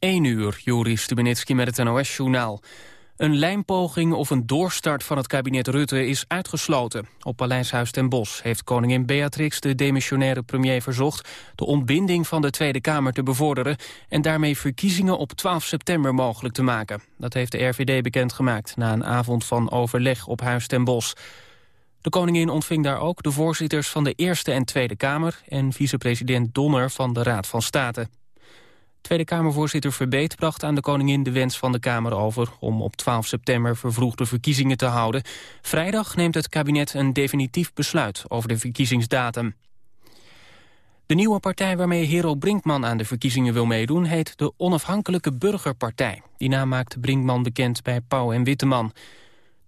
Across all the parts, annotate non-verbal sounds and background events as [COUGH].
1 uur, Joris Stubenitski met het NOS-journaal. Een lijnpoging of een doorstart van het kabinet Rutte is uitgesloten. Op Paleishuis ten Bosch heeft koningin Beatrix de demissionaire premier verzocht... de ontbinding van de Tweede Kamer te bevorderen... en daarmee verkiezingen op 12 september mogelijk te maken. Dat heeft de RVD bekendgemaakt na een avond van overleg op Huis ten Bosch. De koningin ontving daar ook de voorzitters van de Eerste en Tweede Kamer... en vicepresident Donner van de Raad van State. Tweede Kamervoorzitter Verbeet bracht aan de koningin de wens van de Kamer over... om op 12 september vervroegde verkiezingen te houden. Vrijdag neemt het kabinet een definitief besluit over de verkiezingsdatum. De nieuwe partij waarmee Hero Brinkman aan de verkiezingen wil meedoen... heet de Onafhankelijke Burgerpartij. Die naam maakt Brinkman bekend bij Pauw en Witteman...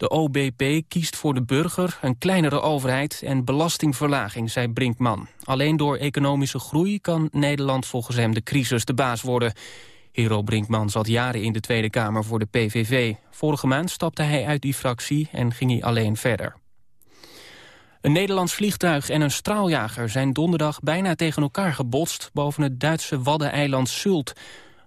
De OBP kiest voor de burger, een kleinere overheid en belastingverlaging, zei Brinkman. Alleen door economische groei kan Nederland volgens hem de crisis de baas worden. Hero Brinkman zat jaren in de Tweede Kamer voor de PVV. Vorige maand stapte hij uit die fractie en ging hij alleen verder. Een Nederlands vliegtuig en een straaljager zijn donderdag bijna tegen elkaar gebotst boven het Duitse waddeneiland Sult.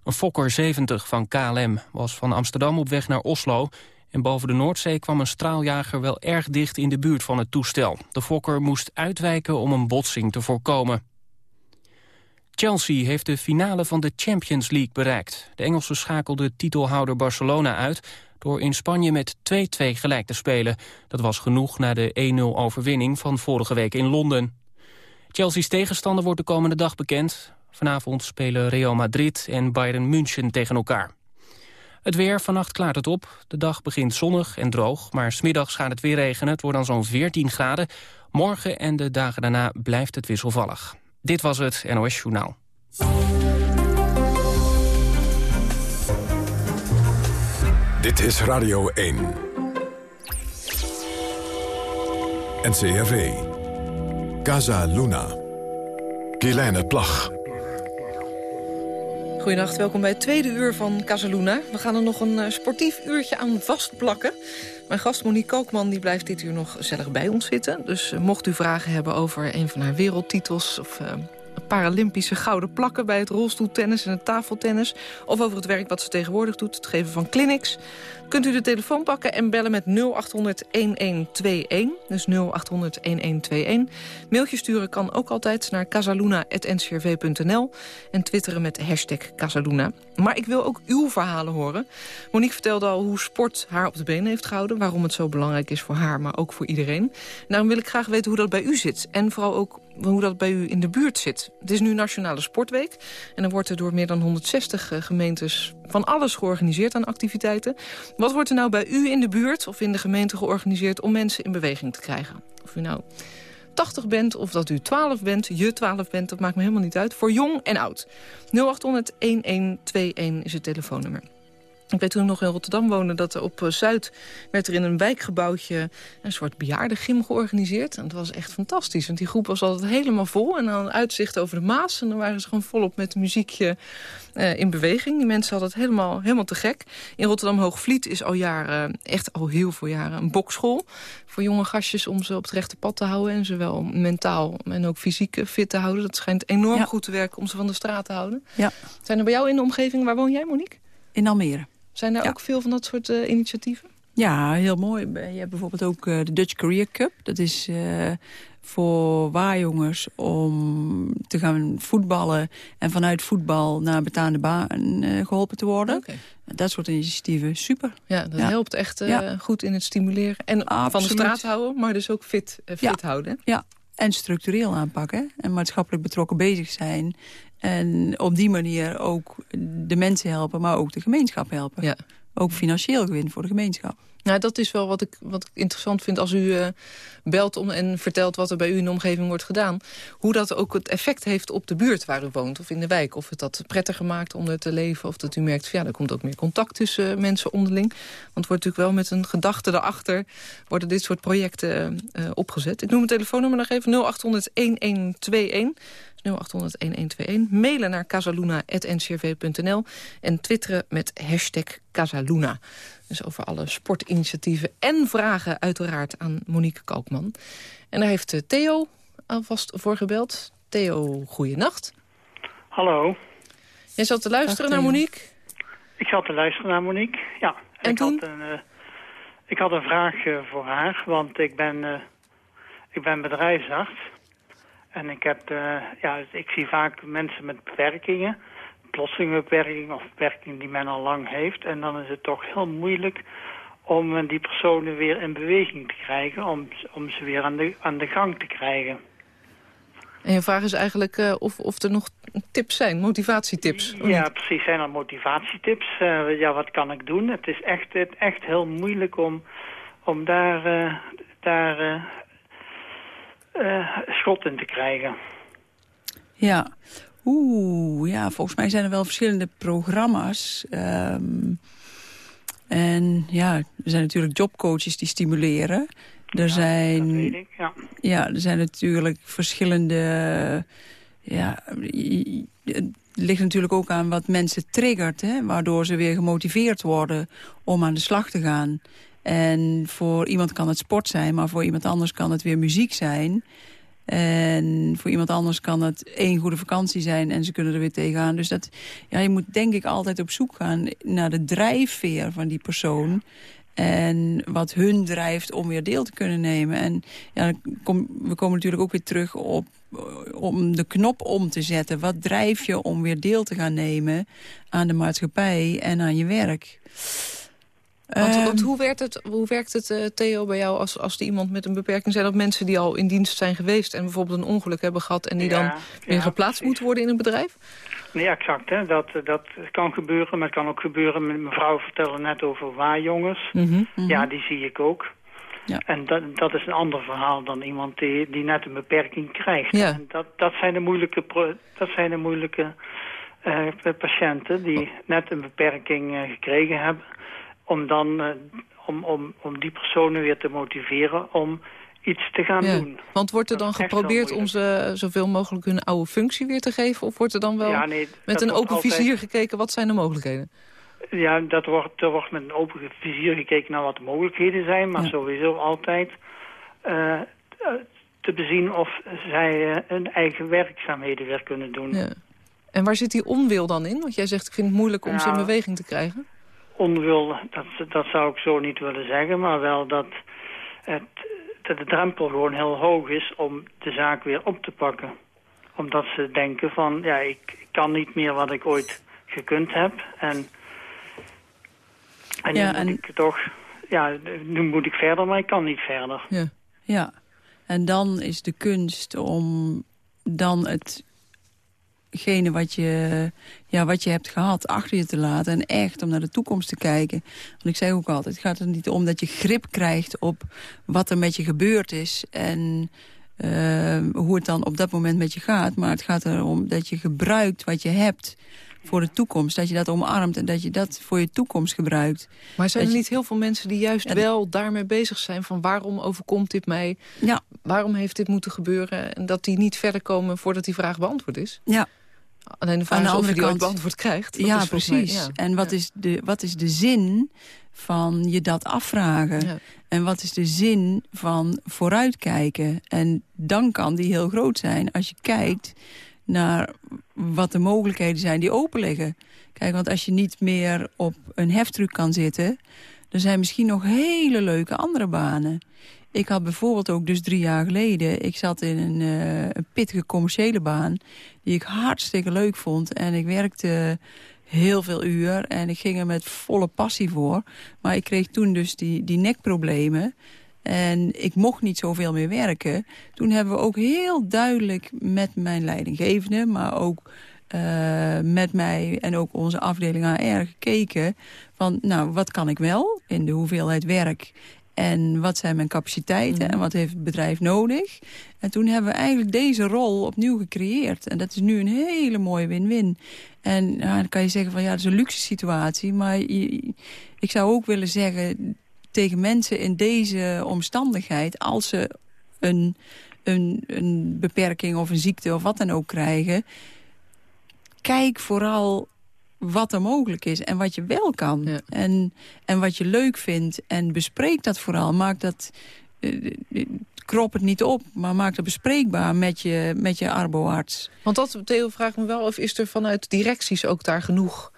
Een Fokker 70 van KLM was van Amsterdam op weg naar Oslo en boven de Noordzee kwam een straaljager wel erg dicht in de buurt van het toestel. De Fokker moest uitwijken om een botsing te voorkomen. Chelsea heeft de finale van de Champions League bereikt. De Engelsen schakelden titelhouder Barcelona uit... door in Spanje met 2-2 gelijk te spelen. Dat was genoeg na de 1-0 overwinning van vorige week in Londen. Chelsea's tegenstander wordt de komende dag bekend. Vanavond spelen Real Madrid en Bayern München tegen elkaar. Het weer, vannacht klaart het op. De dag begint zonnig en droog, maar smiddags gaat het weer regenen. Het wordt dan zo'n 14 graden. Morgen en de dagen daarna blijft het wisselvallig. Dit was het NOS Journaal. Dit is Radio 1. NCRV. Casa Luna. Kielijne Plag. Goedenacht, welkom bij het tweede uur van Casaluna. We gaan er nog een uh, sportief uurtje aan vastplakken. Mijn gast Monique Kookman die blijft dit uur nog gezellig bij ons zitten. Dus uh, mocht u vragen hebben over een van haar wereldtitels... of uh, Paralympische gouden plakken bij het rolstoeltennis en het tafeltennis... of over het werk wat ze tegenwoordig doet, het geven van clinics... kunt u de telefoon pakken en bellen met 0800-1121. Dus 0800-1121. Mailtje sturen kan ook altijd naar casaluna.ncrv.nl... en twitteren met hashtag Casaluna. Maar ik wil ook uw verhalen horen. Monique vertelde al hoe sport haar op de benen heeft gehouden... waarom het zo belangrijk is voor haar, maar ook voor iedereen. daarom wil ik graag weten hoe dat bij u zit. En vooral ook hoe dat bij u in de buurt zit. Het is nu Nationale Sportweek. En er wordt er door meer dan 160 eh, gemeentes van alles georganiseerd aan activiteiten. Wat wordt er nou bij u in de buurt of in de gemeente georganiseerd... om mensen in beweging te krijgen? Of u nou 80 bent of dat u 12 bent, je 12 bent, dat maakt me helemaal niet uit. Voor jong en oud. 0800-1121 is het telefoonnummer. Ik weet toen ik nog in Rotterdam woonde dat er op eh, Zuid werd er in een wijkgebouwtje een soort bejaardengym georganiseerd. En dat was echt fantastisch, want die groep was altijd helemaal vol. En dan uitzicht over de Maas en dan waren ze gewoon volop met muziekje uh, in beweging. Die mensen hadden het helemaal, helemaal te gek. In Rotterdam Hoogvliet is al jaren, echt al heel veel jaren, een bokschool. Voor jonge gastjes om ze op het rechte pad te houden. En zowel mentaal en ook fysiek fit te houden. Dat schijnt enorm goed te werken om ze van de straat te houden. Ja. Zijn er bij jou in de omgeving, waar woon jij Monique? In Almere. Zijn er ook veel van dat soort uh, initiatieven? Ja, heel mooi. Je hebt bijvoorbeeld ook uh, de Dutch Career Cup. Dat is uh, voor waarjongens om te gaan voetballen... en vanuit voetbal naar betaande baan geholpen te worden. Okay. Dat soort initiatieven, super. Ja, dat helpt echt ja. goed in het stimuleren. En Absoluut. van de straat houden, maar dus ook fit, fit ja. houden. Ja, en structureel aanpakken. En maatschappelijk betrokken bezig zijn. En op die manier ook de mensen helpen, maar ook de gemeenschap helpen. Ja. Ook financieel gewin voor de gemeenschap. Nou, dat is wel wat ik, wat ik interessant vind als u uh, belt om en vertelt wat er bij u in de omgeving wordt gedaan. Hoe dat ook het effect heeft op de buurt waar u woont of in de wijk. Of het dat prettiger maakt om er te leven. Of dat u merkt, van, ja, er komt ook meer contact tussen mensen onderling. Want het wordt natuurlijk wel met een gedachte daarachter worden dit soort projecten uh, opgezet. Ik noem mijn telefoonnummer nog even 0800-1121. 0800-1121. Mailen naar casaluna.ncrv.nl. En twitteren met hashtag Casaluna. Dus over alle sportinitiatieven en vragen uiteraard aan Monique Kalkman. En daar heeft eh, Theo alvast voor gebeld. Theo, goeienacht. Hallo. Jij zat te luisteren naar Monique? Ik zat te luisteren naar Monique, ja. En ik toen? Had een, uh, ik had een vraag uh, voor haar, want ik ben, uh, ik ben bedrijfsarts. En ik, heb, ja, ik zie vaak mensen met beperkingen, plotselinge beperkingen of beperkingen die men al lang heeft. En dan is het toch heel moeilijk om die personen weer in beweging te krijgen, om, om ze weer aan de, aan de gang te krijgen. En je vraag is eigenlijk uh, of, of er nog tips zijn, motivatietips? Ja, precies. Zijn er motivatietips? Uh, ja, wat kan ik doen? Het is echt, het, echt heel moeilijk om, om daar, uh, daar schot in te krijgen. Ja. Oeh, ja, volgens mij zijn er wel verschillende programma's. Um, en ja, er zijn natuurlijk jobcoaches die stimuleren. Er ja, zijn, dat weet ik, ja. ja, er zijn natuurlijk verschillende... Ja, het ligt natuurlijk ook aan wat mensen triggert, hè, waardoor ze weer gemotiveerd worden om aan de slag te gaan. En voor iemand kan het sport zijn, maar voor iemand anders kan het weer muziek zijn. En voor iemand anders kan het één goede vakantie zijn en ze kunnen er weer tegenaan. Dus dat, ja, je moet denk ik altijd op zoek gaan naar de drijfveer van die persoon. En wat hun drijft om weer deel te kunnen nemen. En ja, we komen natuurlijk ook weer terug op om de knop om te zetten. Wat drijf je om weer deel te gaan nemen aan de maatschappij en aan je werk? Want, want hoe, werkt het, hoe werkt het, uh, Theo, bij jou als, als er iemand met een beperking zijn? Dat mensen die al in dienst zijn geweest en bijvoorbeeld een ongeluk hebben gehad... en die ja, dan weer ja, geplaatst moeten worden in een bedrijf? Nee, exact. Hè. Dat, dat kan gebeuren, maar het kan ook gebeuren... Mevrouw vertelde net over waarjongens. Mm -hmm. Ja, die zie ik ook. Ja. En dat, dat is een ander verhaal dan iemand die, die net een beperking krijgt. Ja. En dat, dat zijn de moeilijke, dat zijn de moeilijke uh, patiënten die net een beperking uh, gekregen hebben. Om dan uh, om, om, om die personen weer te motiveren om iets te gaan ja. doen. Want wordt er dan geprobeerd om ze zoveel mogelijk hun oude functie weer te geven? Of wordt er dan wel Ja, nee, met een open altijd- vizier gekeken wat zijn de mogelijkheden? Ja, dat wordt, er wordt met een open vizier gekeken naar wat de mogelijkheden zijn, maar Ja. sowieso altijd eh, eh, te bezien of zij eh, hun eigen werkzaamheden weer kunnen doen. Ja. En waar zit die onwil dan in? Want jij zegt ik vind het moeilijk om ze in Nou, beweging te krijgen. Onwil, dat, dat zou ik zo niet willen zeggen, maar wel dat, het, dat de drempel gewoon heel hoog is om de zaak weer op te pakken. Omdat ze denken van, ja, ik, kan niet meer wat ik ooit gekund heb. En, en nu Ja, moet en- ik toch, ja, nu moet ik verder, maar ik kan niet verder. Ja. Ja, en dan is de kunst om dan hetgene wat je, ja, wat je hebt gehad achter je te laten... en echt om naar de toekomst te kijken. Want ik zeg ook altijd, het gaat er niet om dat je grip krijgt... op wat er met je gebeurd is en eh, hoe het dan op dat moment met je gaat. Maar het gaat erom dat je gebruikt wat je hebt voor de toekomst. Dat je dat omarmt en dat je dat voor je toekomst gebruikt. Maar zijn er je- niet heel veel mensen die juist Ja, wel daarmee bezig zijn... van waarom overkomt dit mij? Ja, Waarom heeft dit moeten gebeuren? En dat die niet verder komen voordat die vraag beantwoord is? ja. Alleen de vraag Aan de of andere die kant- beantwoord krijgt. Ja, mij- precies. ja. En wat, Ja. is de, wat is de zin van je dat afvragen? Ja. En wat is de zin van vooruitkijken? En dan kan die heel groot zijn als je kijkt naar wat de mogelijkheden zijn die open liggen. Kijk, want als je niet meer op een heftruck kan zitten... er zijn misschien nog hele leuke andere banen. Ik had bijvoorbeeld ook dus drie jaar geleden... ik zat in een, eh, een pittige commerciële baan... die ik hartstikke leuk vond. En ik werkte heel veel uur en ik ging er met volle passie voor. Maar ik kreeg toen dus die, die nekproblemen... En ik mocht niet zoveel meer werken. Toen hebben we ook heel duidelijk met mijn leidinggevende... maar ook eh, met mij en ook onze afdeling AR gekeken... van nou, wat kan ik wel in de hoeveelheid werk... En wat zijn mijn capaciteiten en wat heeft het bedrijf nodig? En toen hebben we eigenlijk deze rol opnieuw gecreëerd. En dat is nu een hele mooie win-win. En dan kan je zeggen van ja, dat is een luxe situatie. Maar je- ik zou ook willen zeggen tegen mensen in deze omstandigheid... als ze een, een, een beperking of een ziekte of wat dan ook krijgen... kijk vooral wat er mogelijk is en wat je wel kan. Ja. En, en wat je leuk vindt. En bespreek dat vooral. Maak dat... eh, eh, krop het niet op, maar maak dat bespreekbaar met je, met je arboarts. Want dat, Theo, vraagt me wel of is er vanuit directies ook daar genoeg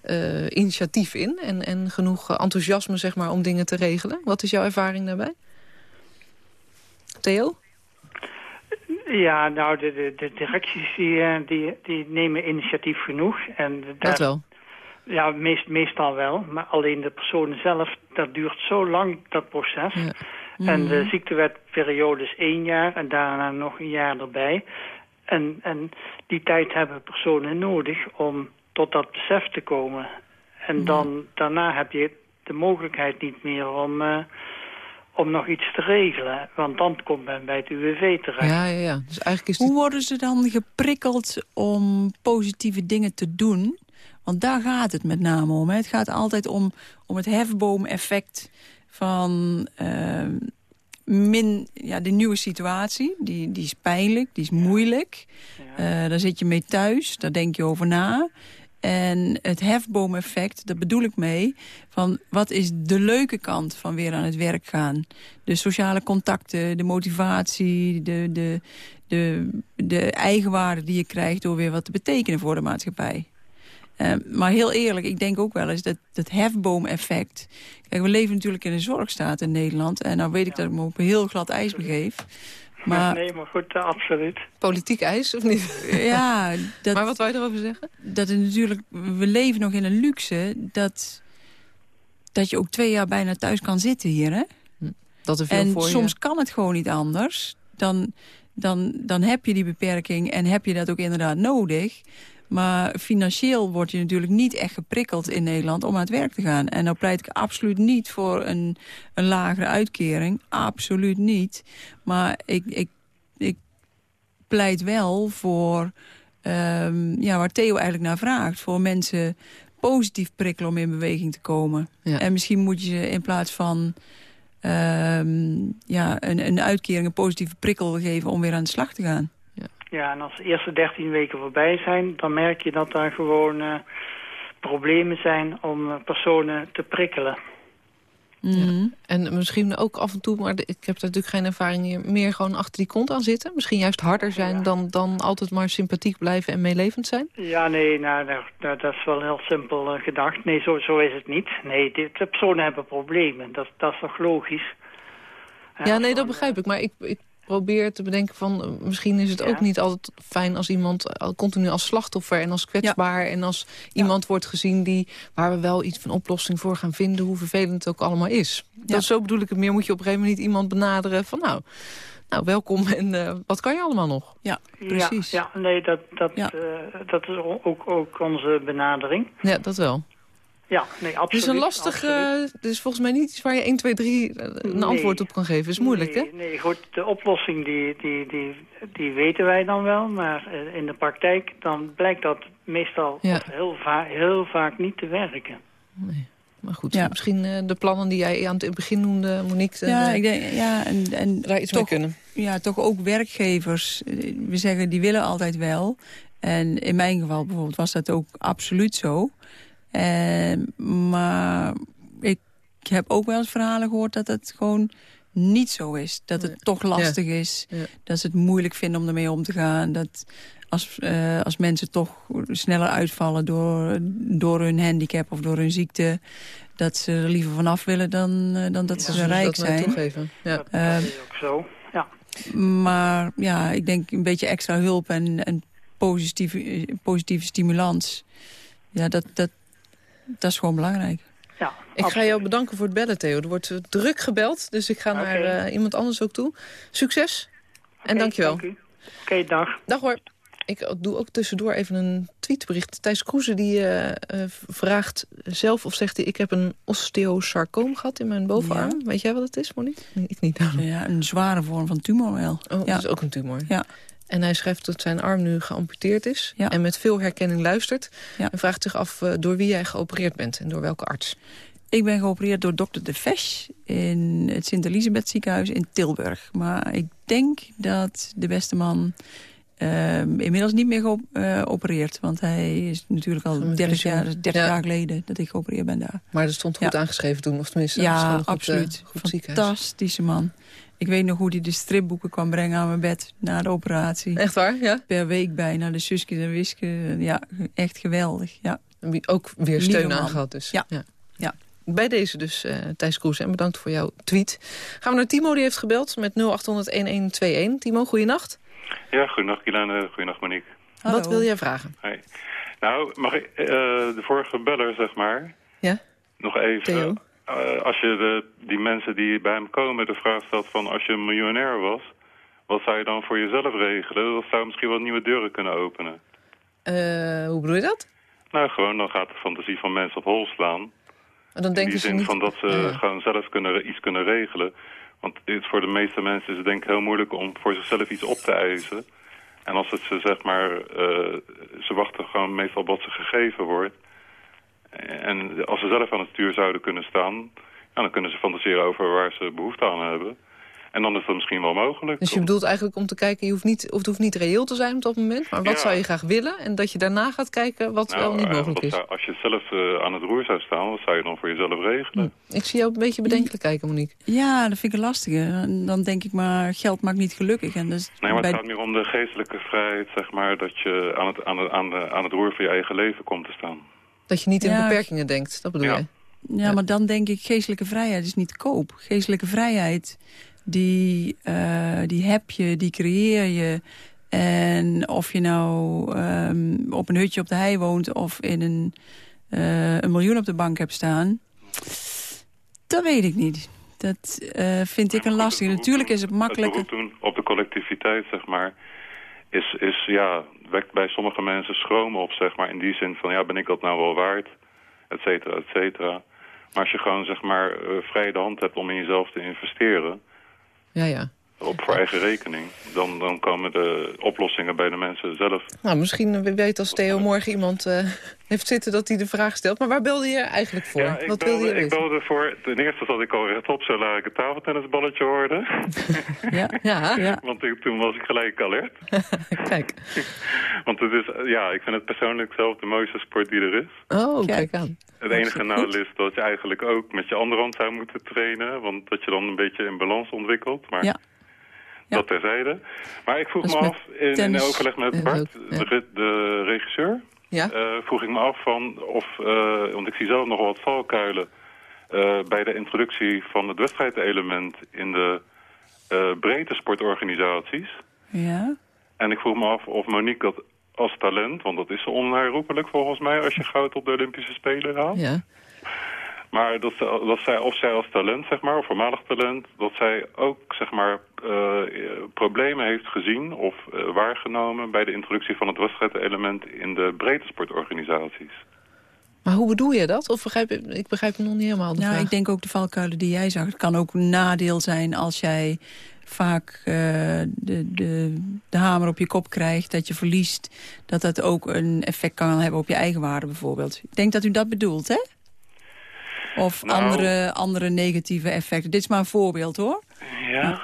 eh, initiatief in... En, en genoeg enthousiasme zeg maar, om dingen te regelen. Wat is jouw ervaring daarbij? Theo? Ja, nou, de, de, de directies die, eh, die, die nemen initiatief genoeg. En dat wel? Ja, meest, meestal wel. Maar alleen de personen zelf, dat duurt zo lang, dat proces. En de mhm. ziektewetperiode is één jaar en daarna nog een jaar erbij. En, en die tijd hebben personen nodig om tot dat besef te komen. En mhm. dan, daarna heb je de mogelijkheid niet meer om... Uh, om nog iets te regelen. Want dan komt men bij het UWV terecht. Ja, ja, ja. Dus eigenlijk is Hoe worden ze dan geprikkeld om positieve dingen te doen? Want daar gaat het met name om. Hè. Het gaat altijd om, om het hefboom-effect van uh, min, ja, de nieuwe situatie. Die, die is pijnlijk, die is moeilijk. Ja. Uh, daar zit je mee thuis, daar denk je over na. En het hefboomeffect, daar bedoel ik mee... van wat is de leuke kant van weer aan het werk gaan. De sociale contacten, de motivatie, de, de, de, de eigenwaarde die je krijgt... door weer wat te betekenen voor de maatschappij. Uh, maar heel eerlijk, ik denk ook wel eens dat dat hefboomeffect... Kijk, we leven natuurlijk in een zorgstaat in Nederland... en nou weet ik dat ik me op heel glad ijs begeef... Maar, nee, maar goed, uh, absoluut. Politiek ijs, of niet? [LAUGHS] Ja. Dat, maar wat wil je erover zeggen? Dat het natuurlijk, we leven nog in een luxe... dat, dat je ook twee jaar bijna thuis kan zitten hier, hè? Hm, dat er veel en voor soms kan het gewoon niet anders. Dan, dan, dan heb je die beperking en heb je dat ook inderdaad nodig. Maar financieel word je natuurlijk niet echt geprikkeld in Nederland om aan het werk te gaan. En dan pleit ik absoluut niet voor een, een lagere uitkering. Absoluut niet. Maar ik, ik, ik pleit wel voor, um, ja, waar Theo eigenlijk naar vraagt... voor mensen positief prikkelen om in beweging te komen. En misschien moet je ze in plaats van... Um, ja, een, een uitkering, een positieve prikkel geven om weer aan de slag te gaan. Ja, en als de eerste 13 weken voorbij zijn, dan merk je dat daar gewoon uh, problemen zijn om uh, personen te prikkelen. Mhm. En misschien ook af en toe, maar ik heb natuurlijk geen ervaring meer, meer gewoon achter die kont aan zitten. Misschien juist harder zijn dan, dan altijd maar sympathiek blijven en meelevend zijn? Ja, nee, nou, nou, nou dat is wel heel simpel uh, gedacht. Nee, zo, zo is het niet. Nee, de, de personen hebben problemen. Dat, dat is toch logisch? Ja, nee, dat begrijp ik. Maar ik, ik probeer te bedenken van... Eh, misschien is het ook niet altijd fijn als iemand uh, continu als slachtoffer... en als kwetsbaar en als iemand wordt gezien... Die, waar we wel iets van oplossing voor gaan vinden... hoe vervelend het ook allemaal is. Dat, zo bedoel ik het meer. Moet je op een gegeven moment niet iemand benaderen van... nou, nou welkom en uh, wat kan je allemaal nog? Ja, precies. Ja, nee, dat, dat, dat is ook, ook onze benadering. Ja, dat wel. Ja, nee, absoluut. Het is een lastig, uh, is volgens mij niet iets waar je 1, 2, 3 een antwoord op kan geven. Is moeilijk, nee, hè? Nee, goed, de oplossing die, die, die, die weten wij dan wel. Maar eh, in de praktijk dan blijkt dat meestal heel, va heel vaak niet te werken. Nee. Maar goed, ja. misschien uh, de plannen die jij aan het begin noemde, Monique... Ja, ik denk, ja en, en daar iets toch, mee kunnen. Ja, toch ook werkgevers. We zeggen, die willen altijd wel. En in mijn geval bijvoorbeeld was dat ook absoluut zo. Uh, maar ik heb ook wel eens verhalen gehoord dat het gewoon niet zo is. Dat het toch lastig is. Dat ze het moeilijk vinden om ermee om te gaan. Dat als, uh, als mensen toch sneller uitvallen door, door hun handicap of door hun ziekte... dat ze er liever vanaf willen dan, uh, dan dat ja, ze zo rijk dat zijn. Toegeven. Ja. Dat, dat is ook zo, ja. Maar ja, ik denk een beetje extra hulp en, en positieve, positieve stimulans... Ja, dat, dat, dat is gewoon belangrijk. Ja, ik ga jou bedanken voor het bellen, Theo. Er wordt druk gebeld, dus ik ga naar uh, iemand anders ook toe. Succes en dankjewel. Oké, okay, dag. Dag hoor. Ik doe ook tussendoor even een tweetbericht. Thijs Kroeze die uh, uh, vraagt zelf of zegt hij... ik heb een osteosarcoom gehad in mijn bovenarm. Ja. Weet jij wat het is, Monique? Nee, ik niet. Ja, een zware vorm van tumor wel. Oh, ja. dat is ook een tumor. Ja. En hij schrijft dat zijn arm nu geamputeerd is. En met veel herkenning luistert. En vraagt zich af uh, door wie jij geopereerd bent en door welke arts. Ik ben geopereerd door dokter De Vesch in het Sint-Elisabeth ziekenhuis in Tilburg. Maar ik denk dat de beste man uh, inmiddels niet meer geopereerd. Uh, want hij is natuurlijk al 30 jaar, 30 ja. jaar geleden dat ik geopereerd ben daar. Maar dat stond goed ja. aangeschreven toen, of tenminste? Ja, goed, absoluut. Goed Fantastische man. Ik weet nog hoe hij de stripboeken kwam brengen aan mijn bed na de operatie. Echt waar, ja? Per week bijna, de zusjes en wisken. Ja, echt geweldig, ja. Ook weer steun Lieve man. aan gehad dus. Ja. Ja. Bij deze dus, eh Thijs Kroes. En bedankt voor jouw tweet. Gaan we naar Timo, die heeft gebeld met 0800-1121. Timo, goeienacht. Ja, goedendag Kilane, goedendag Monique. Hallo. Wat wil jij vragen? Hi. Nou, mag ik eh, de vorige beller, zeg maar, Ja? nog even... Theo? Eh, als je de, die mensen die bij hem komen de vraag stelt van als je een miljonair was... wat zou je dan voor jezelf regelen? Dat zou misschien wel nieuwe deuren kunnen openen. Eh, hoe bedoel je dat? Nou, gewoon, dan gaat de fantasie van mensen op hol slaan. En dan In denken die ze zin niet... van dat ze gewoon zelf kunnen, iets kunnen regelen. Want het, voor de meeste mensen is het denk ik heel moeilijk om voor zichzelf iets op te eisen. En als het ze zeg maar, eh, ze wachten gewoon meestal op wat ze gegeven wordt. En als ze zelf aan het stuur zouden kunnen staan, ja, dan kunnen ze fantaseren over waar ze behoefte aan hebben. En dan is dat misschien wel mogelijk. Dus je bedoelt eigenlijk om te kijken, je hoeft niet, of het hoeft niet reëel te zijn op dat moment, maar wat Ja. zou je graag willen? En dat je daarna gaat kijken wat wel niet eh, mogelijk is. zou- als je zelf eh, aan het roer zou staan, wat zou je dan voor jezelf regelen? Ik zie jou een beetje bedenkelijk kijken, Monique. Ja, dat vind ik een lastige. Dan denk ik maar, geld maakt niet gelukkig. En dus Nee, maar bij- het gaat meer om de geestelijke vrijheid, zeg maar, dat je aan het, aan, het, aan, de, aan het roer van je eigen leven komt te staan. Dat je niet in Ja. beperkingen denkt, dat bedoel Ja. jij? Ja, maar dan denk ik, geestelijke vrijheid is niet te koop. Geestelijke vrijheid, die, eh, die heb je, die creëer je. En of je nou ehm, op een hutje op de hei woont... of in een, eh, een miljoen op de bank hebt staan... dat weet ik niet. Dat eh, vind ik een lastige. Natuurlijk is het makkelijker... Het beroep doen op de collectiviteit, zeg maar, is, is ja, wekt bij sommige mensen schroom op, zeg maar. In die zin van, ja, ben ik dat nou wel waard? Et cetera, et cetera. Maar als je gewoon, zeg maar, eh, vrij de hand hebt om in jezelf te investeren... Ja, ja. op voor eigen rekening, dan, dan komen de oplossingen bij de mensen zelf. Nou, misschien weet als Theo morgen iemand eh, heeft zitten dat hij de vraag stelt. Maar waar belde je eigenlijk voor? Ja, ik wat wilde belde, je ik weten? belde voor... Ten eerste zat ik al rechtop, zo laat ik het tafeltennisballetje hoorde. [LAUGHS] Ja, Ja, ja. Want ik- toen was ik gelijk alert. [LAUGHS] kijk. [LAUGHS] Want het is, ja, ik vind het persoonlijk zelf de mooiste sport die er is. Oh, Kijk. kijk aan. Het enige nadeel is dat je eigenlijk ook met je andere hand zou moeten trainen. Want dat je dan een beetje in balans ontwikkelt. Maar Ja. Ja. dat terzijde. Maar ik vroeg Dus me af, in, overleg met Bart, ook, ja. de, re- de regisseur... Ja? eh, vroeg ik me af van of... eh, want ik zie zelf nog wel wat valkuilen... eh, bij de introductie van het wedstrijdelement in de breedte sportorganisaties. ja. En ik vroeg me af of Monique dat als talent... want dat is onherroepelijk volgens mij als je goud op de Olympische Spelen haalt... Ja. Maar dat, dat zij, of zij als talent, zeg maar, of voormalig talent... dat zij ook, zeg maar, eh, problemen heeft gezien of eh, waargenomen... bij de introductie van het wedstrijdelement in de breedte sportorganisaties. Maar hoe bedoel je dat? Of begrijp ik, ik begrijp nog niet helemaal de Nou, vraag. ik denk ook de valkuilen die jij zag. Het kan ook een nadeel zijn als jij vaak eh, de, de, de hamer op je kop krijgt, dat je verliest. Dat dat ook een effect kan hebben op je eigen waarde bijvoorbeeld. Ik denk dat u dat bedoelt, hè? Of Nou- andere, andere negatieve effecten. Dit is maar een voorbeeld, hoor. Ja,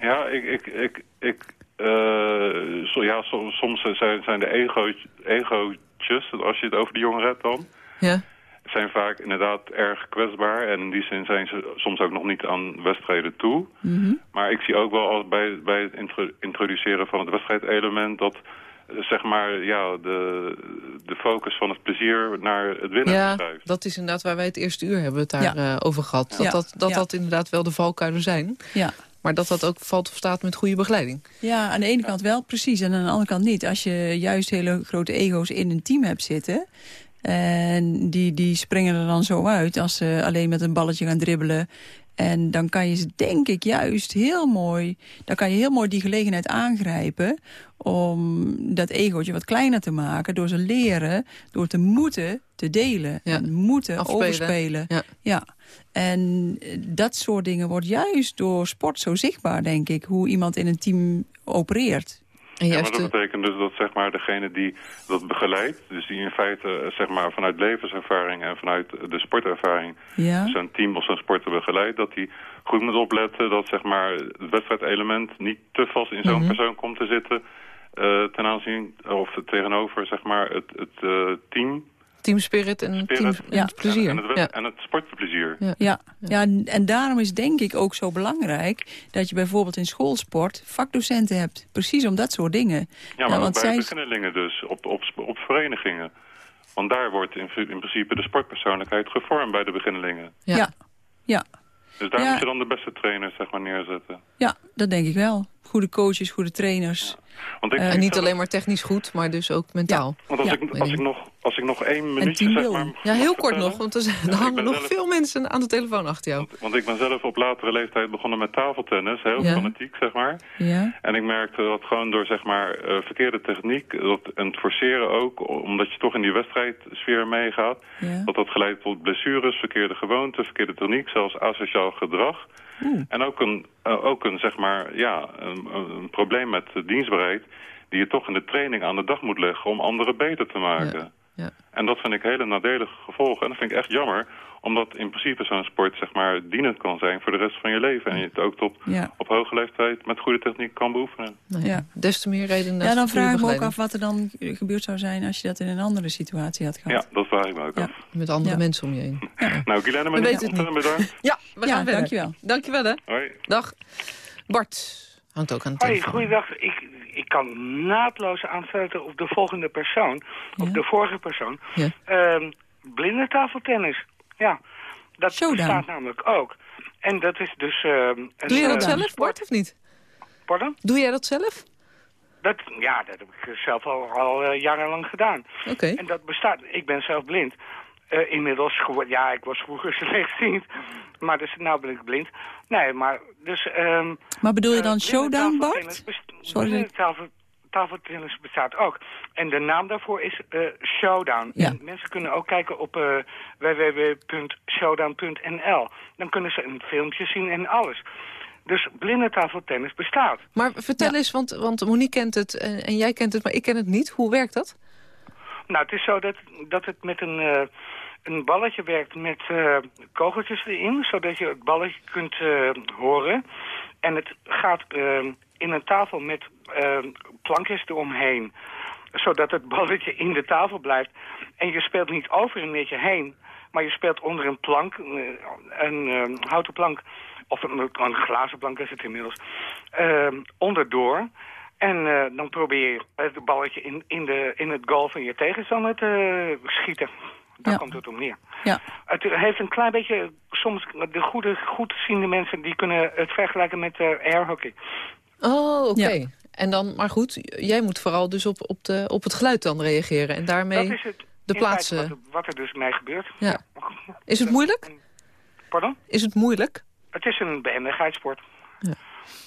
ja ik... ik, ik, ik eh, ja, so- soms zijn, zijn de ego, egootjes, als je het over de jongeren hebt dan... Ja? zijn vaak inderdaad erg kwetsbaar. En in die zin zijn ze soms ook nog niet aan wedstrijden toe. Maar ik zie ook wel als bij, bij het intro- introduceren van het wedstrijdelement... dat zeg maar, ja, de, de focus van het plezier naar het winnen Ja, dat is inderdaad waar wij het eerste uur hebben het daar Ja. eh, over gehad. Dat, Ja. dat, dat, Ja. dat inderdaad wel de valkuilen zijn. Ja. Maar dat dat ook valt of staat met goede begeleiding. Ja, aan de ene kant wel, precies. En aan de andere kant niet. Als je juist hele grote ego's in een team hebt zitten... en die, die springen er dan zo uit als ze alleen met een balletje gaan dribbelen... En dan kan je ze, denk ik, juist heel mooi... dan kan je heel mooi die gelegenheid aangrijpen... om dat egootje wat kleiner te maken... door ze leren, door te moeten te delen. Ja. En moeten Afspelen. overspelen. Ja. Ja, en eh, dat soort dingen wordt juist door sport zo zichtbaar, denk ik. Hoe iemand in een team opereert. En Ja, maar dat betekent dus dat zeg maar, degene die dat begeleidt... dus die in feite eh, zeg maar, vanuit levenservaring en vanuit de sportervaring... Ja, zo'n team of zo'n sporter begeleidt... dat die goed moet opletten dat zeg maar, het wedstrijdelement niet te vast in zo'n Mhm. persoon komt te zitten... eh, ten aanzien of tegenover zeg maar, het, het eh, team... team spirit en Spirit. team en Ja. het plezier. En, en, het, ja. en het sportplezier. Ja. ja, ja, en daarom is denk ik ook zo belangrijk... dat je bijvoorbeeld in schoolsport vakdocenten hebt. Precies om dat soort dingen. Ja, maar want bij zij- beginnelingen dus, op, op, op verenigingen. Want daar wordt in, in principe de sportpersoonlijkheid gevormd bij de beginnelingen. Ja. Ja, ja, Dus daar Ja. moet je dan de beste trainers zeg maar, neerzetten. ja, dat denk ik wel. Goede coaches, goede trainers. Want, ik Eh, niet alleen maar technisch goed, maar dus ook mentaal. want als, Ja. ik, als, ik nog, als ik nog één minuutje zeg maar... Ja, heel kort nog, want er, er hangen nog zelf- veel mensen aan de telefoon achter jou. Want ik ben zelf op latere leeftijd begonnen met tafeltennis. Heel Ja. fanatiek, zeg maar. Ja, En ik merkte dat gewoon door zeg maar eh, verkeerde techniek dat, en het forceren ook, omdat je toch in die wedstrijdsfeer meegaat, ja. dat dat geleid tot blessures, verkeerde gewoonten, verkeerde techniek, zelfs asociaal gedrag. En ook een, eh, ook een, zeg maar, ja, een, een probleem met de dienstbaarheid die je toch in de training aan de dag moet leggen om anderen beter te maken. Ja. En dat vind ik hele nadelige gevolgen. En dat vind ik echt jammer, omdat in principe zo'n sport zeg maar dienend kan zijn voor de rest van je leven. En je het ook tot Ja. op hoge leeftijd met goede techniek kan beoefenen. Nou ja, Ja. Des te meer reden ja, dan vraag ik me ook af wat er dan gebeurd zou zijn... als je dat in een andere situatie had gehad. Ja, dat vraag ik me ook Ja. af. Met andere Ja. mensen om je heen. Nou, Guilaine, We maar weten het ontzettend bedankt. [LAUGHS] Ja, we Ja, gaan verder. dankjewel. Dankjewel, hè. Hoi. Dag. Bart hangt ook aan de Hoi, telefoon. goeiedag. Ik, ik kan naadloos aansluiten op de volgende persoon. Ja. Op de vorige persoon. Ja. Blinde tafeltennis. Ja, dat bestaat namelijk ook. En dat is dus... ehm, een, Doe je dat eh, zelf. Bart, of niet? Pardon? Doe jij dat zelf? Dat, ja, dat heb ik zelf al, al eh, jarenlang gedaan. Oké. En dat bestaat. Ik ben zelf blind. Eh, inmiddels. Ja, ik was vroeger [LAUGHS] slechtziend. Maar dus, nou ben ik blind. Nee, maar dus... ehm Maar bedoel je eh, dan showdown, Bart? Sorry. tafeltennis bestaat ook. En de naam daarvoor is eh, Showdown. Ja. En mensen kunnen ook kijken op eh www.showdown.nl. Dan kunnen ze een filmpje zien en alles. Dus blinde tafeltennis bestaat. Maar vertel eens, want, want Monique kent het en, en jij kent het, maar ik ken het niet. Hoe werkt dat? Nou, het is zo dat, dat het met een, eh, een balletje werkt met eh, kogeltjes erin, zodat je het balletje kunt eh, horen. En het gaat in een tafel met plankjes eromheen, zodat het balletje in de tafel blijft. En je speelt niet over een netje heen, maar je speelt onder een plank, een houten plank, of een, een glazen plank is het inmiddels, onderdoor. En eh, dan probeer je het balletje in, in, de, in het goal van je tegenstander te schieten. Daar Ja. komt het om neer. Ja. Het heeft een klein beetje, soms de goede, goedziende mensen, die kunnen het vergelijken met eh airhockey. Oh, oké. Ja. En dan, maar goed, jij moet vooral dus op, op, de, op het geluid dan reageren. En daarmee... dat is het, de plaatsen- Wat, er- wat er dus mee gebeurt. Ja. Is het moeilijk? Pardon? Is het moeilijk? Het is een behendigheidssport. Ja.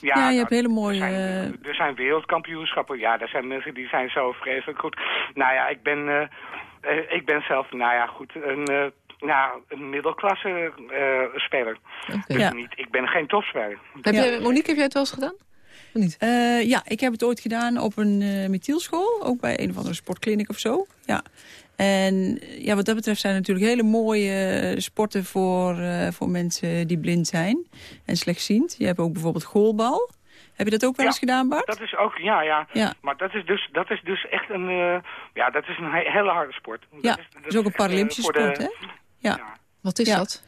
Ja, Ja, je nou, hebt hele mooie... Er zijn, er zijn wereldkampioenschappen. Ja, er zijn mensen die zijn zo vreselijk goed. Nou ja, ik ben, eh, eh, ik ben zelf, nou ja, goed, een, eh, nou, een middelklasse eh, speler. Dus Ja. niet, ik ben geen topspeler. Heb Ja. jij, Monique, heb jij het wel eens gedaan? Of niet? Eh, ja, ik heb het ooit gedaan op een uh, methielschool. Ook bij een of andere sportkliniek of zo. Ja. En ja, wat dat betreft zijn er natuurlijk hele mooie sporten voor, uh, voor mensen die blind zijn en slechtziend. Je hebt ook bijvoorbeeld goalbal. Heb je dat ook wel Ja, eens gedaan, Bart? Dat is ook, ja, ja. Ja. Maar dat is dus, dat is dus echt een, uh, ja, dat is een he hele harde sport. Ja, dat is, dat is ook een uh, Paralympische de- sport, hè? Ja. ja. Wat is Ja. dat?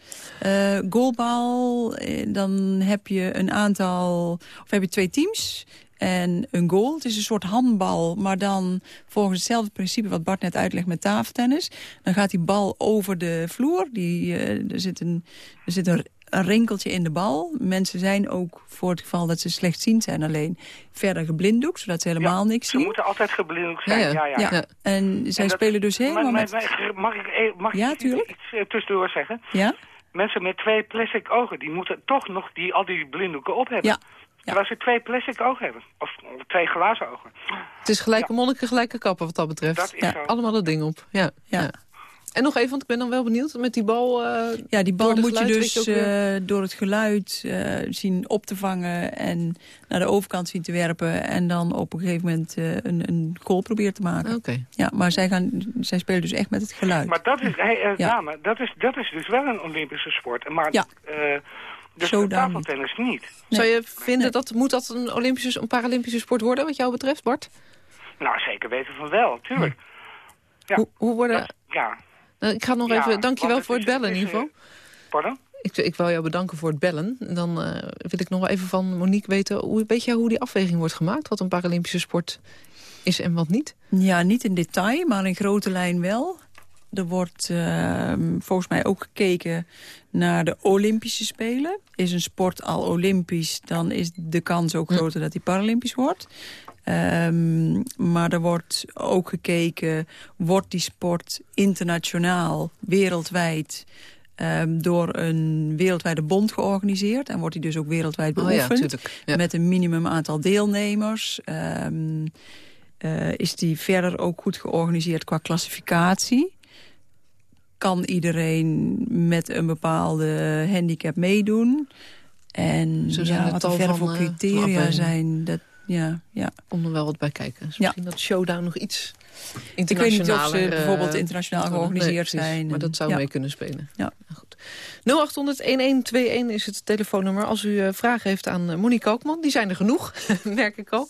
Uh, goalbal, eh, dan heb je een aantal, of heb je twee teams en een goal. Het is een soort handbal, maar dan volgens hetzelfde principe wat Bart net uitlegt met tafeltennis. Dan gaat die bal over de vloer. Die, uh, er zit, een, er zit een, een rinkeltje in de bal. Mensen zijn ook voor het geval dat ze slechtziend zijn alleen verder geblinddoekt, zodat ze helemaal niks Ze zien. moeten altijd geblinddoekt zijn, Ja, ja, ja. ja. Ja. En zij En dat- spelen dus helemaal Maar- met... Mag ik, e- mag Ja, ik tuurlijk. iets eh, tussendoor zeggen? Ja? Mensen met twee plastic ogen, die moeten toch nog die, al die blinddoeken op hebben. Ja. Terwijl ze twee plastic ogen hebben. Of, twee glazen ogen. Het is gelijke monniken, gelijke kappen wat dat betreft. Dat is Ja. zo. Allemaal dat ding op. Ja. Ja. ja. En nog even, want ik ben dan wel benieuwd met die bal. eh, Ja, die bal moet je dus je weer- eh, door het geluid eh, zien op te vangen en naar de overkant zien te werpen. En dan op een gegeven moment eh, een, een goal proberen te maken. Oké. Ja, maar zij, gaan, zij spelen dus echt met het geluid. Maar dat is, hey, Ja. dame, dat is, dat is dus wel een Olympische sport. Maar Ja. Eh dus tafeltennis niet. Zou je vinden Nee. dat moet dat een Olympische, een Paralympische sport worden, wat jou betreft, Bart? Nou, zeker weten van wel, tuurlijk. Ja. Hoe, hoe worden... Dat- ja. Nou, ik ga nog Ja, even... Dankjewel voor het is- bellen in ieder geval. Pardon? Ik, ik wil jou bedanken voor het bellen. Dan eh, wil ik nog wel even van Monique weten... Hoe, weet jij hoe die afweging wordt gemaakt? Wat een Paralympische sport is en wat niet? Ja, niet in detail, maar in grote lijn wel. Er wordt ehm, volgens mij ook gekeken naar de Olympische Spelen. Is een sport al Olympisch, dan is de kans ook groter dat die Paralympisch wordt. Ehm, maar er wordt ook gekeken, wordt die sport internationaal, wereldwijd... ehm, door een wereldwijde bond georganiseerd. En wordt die dus ook wereldwijd Oh ja, beoefend. Ja. Met een minimum aantal deelnemers. Eh, is die verder ook goed georganiseerd qua klassificatie? Kan iedereen met een bepaalde handicap meedoen? En Zo zijn ja, er wat er verder voor eh, criteria zijn, dat, ja, ja. Komt er wel wat bij kijken. Dus Ja. misschien dat Showdown nog iets Ik weet niet of ze eh, bijvoorbeeld internationaal georganiseerd zijn. Maar dat zou ja. mee kunnen spelen. Ja. Nou, goed. 0800-1121 is het telefoonnummer. Als u eh, vragen heeft aan Monique Koopman, die zijn er genoeg, [LAUGHS] merk ik al.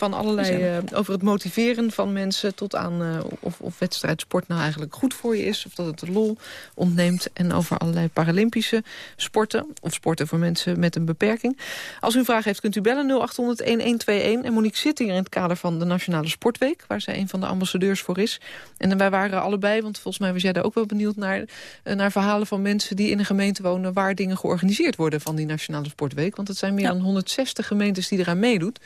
Van allerlei, eh, over het motiveren van mensen tot aan eh, of, of wedstrijdsport nou eigenlijk goed voor je is. Of dat het de lol ontneemt. En over allerlei Paralympische sporten. Of sporten voor mensen met een beperking. Als u een vraag heeft kunt u bellen 0800-1121. En Monique zit hier in het kader van de Nationale Sportweek. Waar zij een van de ambassadeurs voor is. En wij waren allebei, want volgens mij was jij daar ook wel benieuwd naar... eh, naar verhalen van mensen die in een gemeente wonen... waar dingen georganiseerd worden van die Nationale Sportweek. Want het zijn meer Ja. dan 160 gemeentes die eraan meedoet,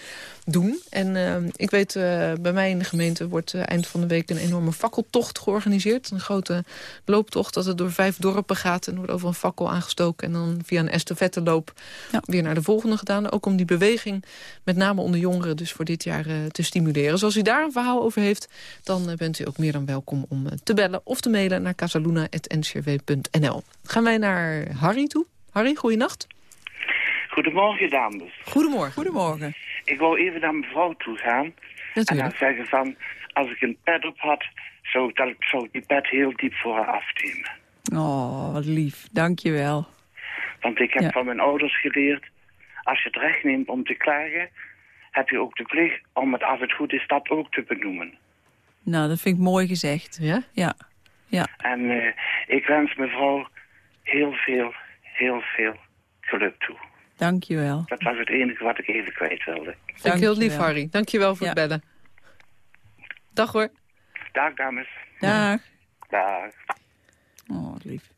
doen. En eh, ik weet, eh, bij mij in de gemeente wordt eh, eind van de week... een enorme fakkeltocht georganiseerd. Een grote looptocht dat het door vijf dorpen gaat... en wordt over een fakkel aangestoken... en dan via een estafetteloop Ja. weer naar de volgende gedaan. Ook om die beweging, met name onder jongeren... dus voor dit jaar eh, te stimuleren. Dus als u daar een verhaal over heeft... dan bent u ook meer dan welkom om te bellen of te mailen... naar casaluna.ncrw.nl. Gaan wij naar Harry toe. Harry, goeienacht. Goedemorgen, dames. Goedemorgen. Goedemorgen. Ik wou even naar mevrouw toe gaan en dan zeggen van... als ik een pet op had, zou ik, dat, zou ik die pet heel diep voor haar afnemen. Oh, wat lief. Dank je wel. Want ik heb Ja. van mijn ouders geleerd... als je het recht neemt om te klagen... heb je ook de plicht om het als het goed is dat ook te benoemen. Nou, dat vind ik mooi gezegd. Ja? Ja, ja. En eh, ik wens mevrouw heel veel, heel veel geluk toe. Dank je wel. Dat was het enige wat ik even kwijt wilde. Ik heel lief, Dankjewel. Harry. Dank je wel voor Ja. het bellen. Dag hoor. Dag, dames. Dag. Dag. Oh, lief.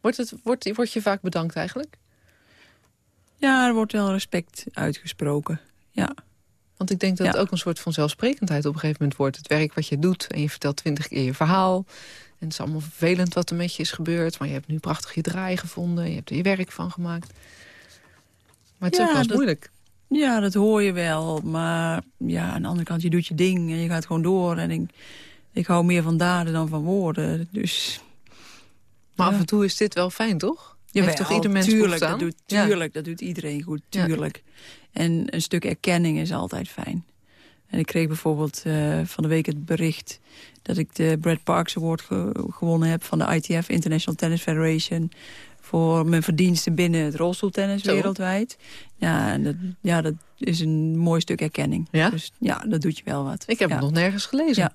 Wordt, het, wordt, wordt je vaak bedankt eigenlijk? Ja, er wordt wel respect uitgesproken. Ja, Want ik denk dat het ook een soort van zelfsprekendheid op een gegeven moment wordt. Het werk wat je doet en je vertelt twintig keer je verhaal. En het is allemaal vervelend wat er met je is gebeurd. Maar je hebt nu prachtig je draai gevonden. Je hebt er je werk van gemaakt. Maar het is Ja, ook wel eens dat- moeilijk. ja dat hoor je wel. Maar ja, aan de andere kant, je doet je ding en je gaat gewoon door. En ik, ik hou meer van daden dan van woorden. Dus Maar Ja. af en toe is dit wel fijn, toch? Jawel, Heeft toch ieder mens tuurlijk, dat doet, Ja. tuurlijk, dat doet iedereen goed, Ja. tuurlijk. En een stuk erkenning is altijd fijn. En ik kreeg bijvoorbeeld eh, van de week het bericht... dat ik de Brad Parks Award ge- gewonnen heb van de ITF, International Tennis Federation... voor mijn verdiensten binnen het rolstoeltennis Zo. wereldwijd. Ja, en dat, ja, dat is een mooi stuk erkenning. Ja? Dus ja, dat doet je wel wat. Ik heb ja. het nog nergens gelezen. Ja.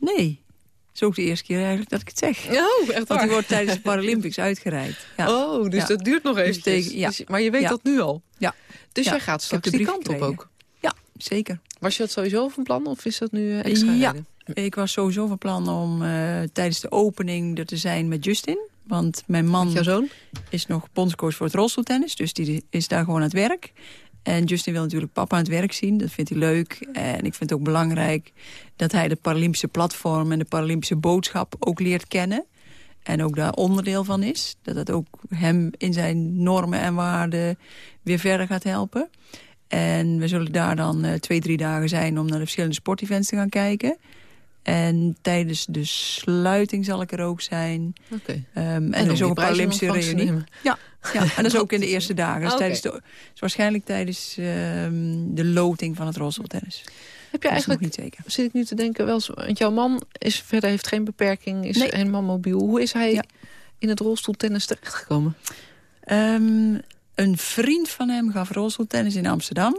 Nee, het is ook de eerste keer eigenlijk dat ik het zeg. Oh, echt Want waar? die wordt tijdens de Paralympics [LAUGHS] uitgereikt. Ja. Oh, dus Ja. dat duurt nog even. tegen- ja. maar je weet Ja. dat nu al. Ja. Dus Ja, jij gaat straks de die kant op ook. Ja, zeker. Was je dat sowieso van plan of is dat nu eh, extra Ja. reden? Ik was sowieso van plan om eh, tijdens de opening er te zijn met Justin. Want mijn man zoon? is nog bondscoach voor het rolstoeltennis. Dus die is daar gewoon aan het werk. En Justin wil natuurlijk papa aan het werk zien. Dat vindt hij leuk. En ik vind het ook belangrijk dat hij de Paralympische platform... en de Paralympische boodschap ook leert kennen. En ook daar onderdeel van is. Dat dat ook hem in zijn normen en waarden weer verder gaat helpen. En we zullen daar dan eh, twee, drie dagen zijn om naar de verschillende sportevents te gaan kijken. En tijdens de sluiting zal ik er ook zijn. Oké. Ehm, en, er is ook een Paralympische reunie. Ja, ja, en dat is ook in de [LAUGHS] eerste dagen. Dus Ah, tijdens de, is waarschijnlijk tijdens ehm, de loting van het rolstoeltennis. Heb je eigenlijk, niet zeker. zit ik nu te denken, wel, want jouw man is verder heeft geen beperking, is Nee. helemaal mobiel. Hoe is hij Ja. in het rolstoeltennis terechtgekomen? Ehm, een vriend van hem gaf rolstoeltennis in Amsterdam.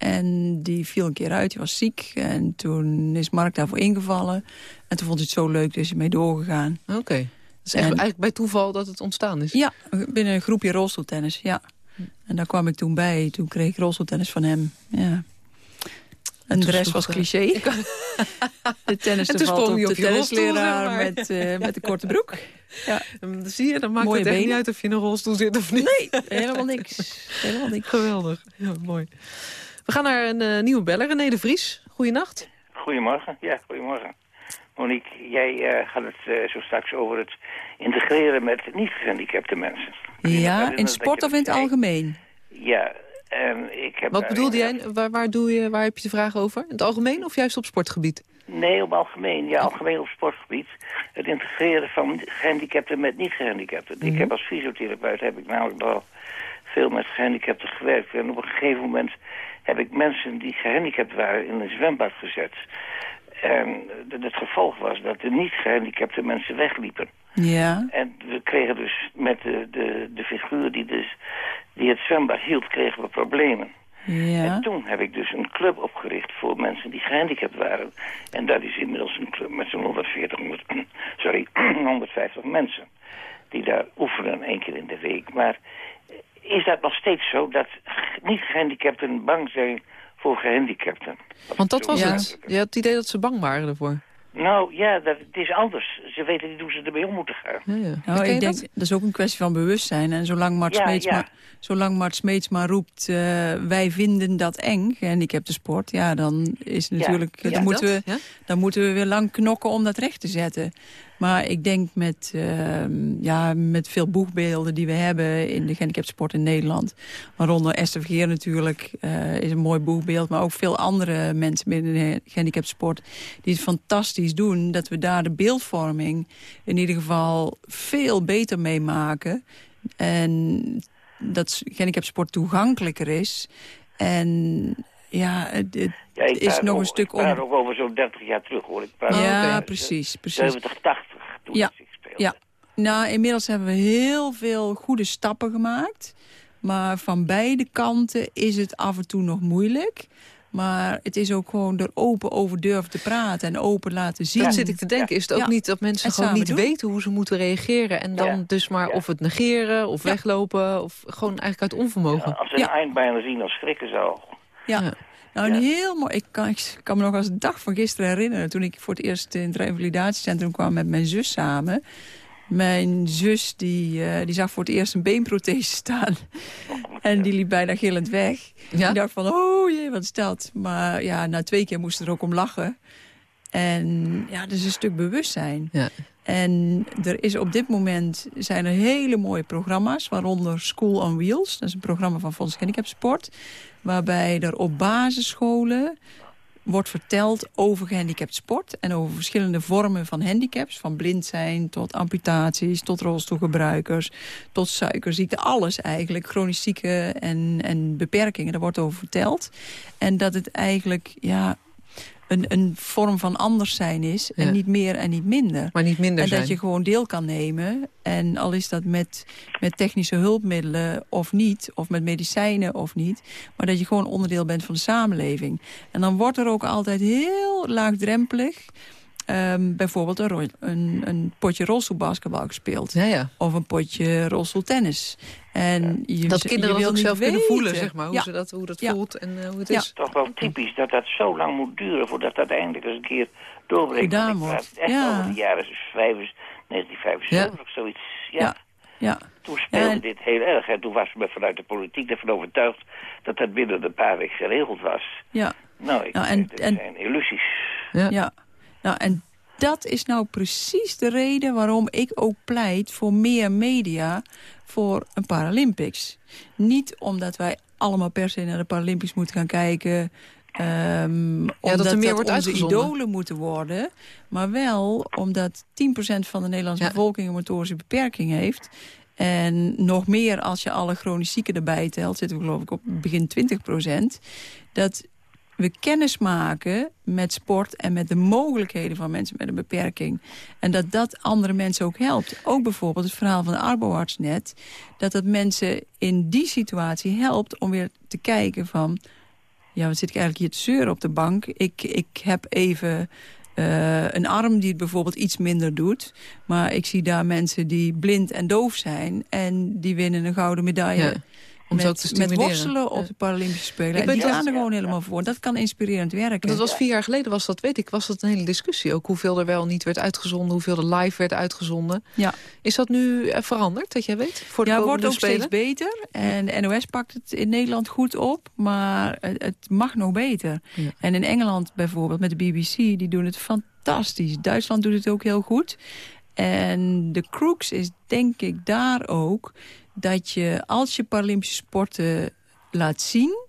En die viel een keer uit, die was ziek. En toen is Mark daarvoor ingevallen. En toen vond hij het zo leuk, dus is hij mee doorgegaan. Oké. Echt En- eigenlijk bij toeval dat het ontstaan is. Ja, binnen een groepje rolstoeltennis, ja. En daar kwam ik toen bij. Toen kreeg ik rolstoeltennis van hem, ja. En de rest was cliché. [LAUGHS] de tennis En toen sprong op je de tennisleraar met, eh, [LAUGHS] met de korte broek. Ja, Dan zie je, dan maakt Mooie het echt niet uit of je in een rolstoel zit of niet. nee, helemaal niks. Helemaal niks. [LAUGHS] Geweldig. Ja, mooi. We gaan naar een eh, nieuwe beller, René de Vries. Goeienacht. Goedemorgen. Ja, goedemorgen. Monique, jij eh, gaat het eh, zo straks over het integreren met niet-gehandicapte mensen. Ja, in sport of in het algemeen? Ja, en ik heb... Wat bedoelde jij? Waar, waar, doe je, waar heb je de vraag over? In het algemeen of juist op sportgebied? Nee, op algemeen. Ja, algemeen op sportgebied. Het integreren van gehandicapten met niet-gehandicapten. Ik heb als fysiotherapeut heb ik namelijk al veel met gehandicapten gewerkt. En op een gegeven moment heb ik mensen die gehandicapt waren in een zwembad gezet. En het gevolg was dat de niet-gehandicapte mensen wegliepen. Ja. En we kregen dus met de, de, de figuur die, dus, die het zwembad hield, kregen we problemen. Ja. En toen heb ik dus een club opgericht voor mensen die gehandicapt waren. En dat is inmiddels een club met zo'n 140, 100, [CLEARS THROAT] sorry, [CLEARS THROAT] 150 mensen. Die daar oefenen één keer in de week. Maar is dat nog steeds zo dat niet-gehandicapten bang zijn voor gehandicapten? Want dat was Ja. het. Je had het idee dat ze bang waren ervoor. Nou ja, dat, het is anders. Ze weten niet hoe ze ermee om moeten gaan. Ja, ja. Nou, ik denk, dat? dat is ook een kwestie van bewustzijn. En zolang Mart Ja, Smeets, ja. Maar, zolang Mart Smeets maar roept... eh, wij vinden dat eng, gehandicapte sport... ja, dan, is natuurlijk, Ja, dan, moeten we, ja? dan moeten we weer lang knokken om dat recht te zetten. Maar ik denk met, ehm, ja, met veel boegbeelden die we hebben... in de gehandicapte sport in Nederland... waaronder Esther Vergeer natuurlijk eh, is een mooi boegbeeld... maar ook veel andere mensen binnen de gehandicapte sport... die het fantastisch doen... dat we daar de beeldvorming in ieder geval veel beter mee maken. En dat gehandicapte sport toegankelijker is. En ja, het, het Ja, ik is nog een stuk Ik praat om... ook over zo'n 30 jaar terug, hoor. Ik praat ja, over, precies, precies. 70, 80, toen Ja, speelde. ja. Nou, inmiddels hebben we heel veel goede stappen gemaakt. Maar van beide kanten is het af en toe nog moeilijk. Maar het is ook gewoon er open over durven te praten en open laten zien. Dat zit ik te denken. Is het ook Ja. niet dat mensen En gewoon niet doen. weten hoe ze moeten reageren... en dan Ja. dus maar Ja. of het negeren of Ja. weglopen... of gewoon eigenlijk uit onvermogen. Als ze een eindbijna zien, dan schrikken ze al. Ja. Nou, een Ja. heel mooi. Ik kan, ik kan me nog als de dag van gisteren herinneren. Toen ik voor het eerst in het revalidatiecentrum kwam met mijn zus samen. Mijn zus die, eh, die zag voor het eerst een beenprothese staan. En die liep bijna gillend weg. Ja? Ik dacht van, oh jee, wat is dat? Maar ja, na twee keer moest er ook om lachen. En ja, dus een stuk bewustzijn. Ja. En er is op dit moment zijn er hele mooie programma's, waaronder School on Wheels. Dat is een programma van Fonds Handicap Sport. Waarbij er op basisscholen wordt verteld over gehandicapt sport... en over verschillende vormen van handicaps. Van blind zijn tot amputaties, tot rolstoelgebruikers... tot suikerziekte, alles eigenlijk. Chronisch zieken en, en beperkingen, daar wordt over verteld. En dat het eigenlijk ja, een, een vorm van anders zijn is... Ja. en niet meer en niet minder. Maar niet minder En zijn. dat je gewoon deel kan nemen. En al is dat met, met technische hulpmiddelen of niet. Of met medicijnen of niet. Maar dat je gewoon onderdeel bent van de samenleving. En dan wordt er ook altijd heel laagdrempelig... ehm, bijvoorbeeld een, een, een potje rolstoelbasketbal gespeeld. Ja, ja. Of een potje rolstoeltennis. En je, Dat je kinderen dat ook niet zelf kunnen voelen, zeg maar. Hoe, Ja. ze dat, hoe dat Ja. voelt en eh, hoe het Ja. is. Toch wel typisch dat dat zo lang moet duren voordat dat eindelijk eens een keer doorbreekt. Gedaan wordt. Echt Ja. over de jaren 95, 1975 of zoiets. Ja. Ja. Ja. Toen speelde en- dit heel erg. En toen was men vanuit de politiek ervan overtuigd dat dat binnen een paar weken geregeld was. ja. Nou, ik Nou, en, en- dit en- zijn illusies. Ja. Ja, nou en dat is nou precies de reden waarom ik ook pleit voor meer media voor een Paralympics. Niet omdat wij allemaal per se naar de Paralympics moeten gaan kijken... ehm omdat er meer dat wordt onze idolen moeten worden. Maar wel omdat 10% van de Nederlandse Ja. bevolking een motorische beperking heeft. En nog meer als je alle chronisch zieken erbij telt... zitten we geloof ik op begin 20%. Dat we kennis maken met sport en met de mogelijkheden van mensen met een beperking. En dat dat andere mensen ook helpt. Ook bijvoorbeeld het verhaal van de Arboarts net. Dat dat mensen in die situatie helpt om weer te kijken van... ja, wat zit ik eigenlijk hier te zeuren op de bank? Ik, ik heb even eh, een arm die het bijvoorbeeld iets minder doet. Maar ik zie daar mensen die blind en doof zijn... en die winnen een gouden medaille. Om met, ook te met stimuleren. worstelen op de Paralympische Spelen. Ik En weet die gaan er gewoon helemaal voor. Dat kan inspirerend werken. Dat was vier jaar geleden, was dat, weet ik, was dat een hele discussie. Ook hoeveel er wel niet werd uitgezonden, hoeveel er live werd uitgezonden. Ja. Is dat nu eh, veranderd, dat jij weet? Voor de ja, het wordt ook Spelen? steeds beter. En de NOS pakt het in Nederland goed op. Maar het, het mag nog beter. Ja. En in Engeland bijvoorbeeld met de BBC, die doen het fantastisch. Duitsland doet het ook heel goed. En de crux is denk ik daar ook... dat je als je Paralympische sporten laat zien...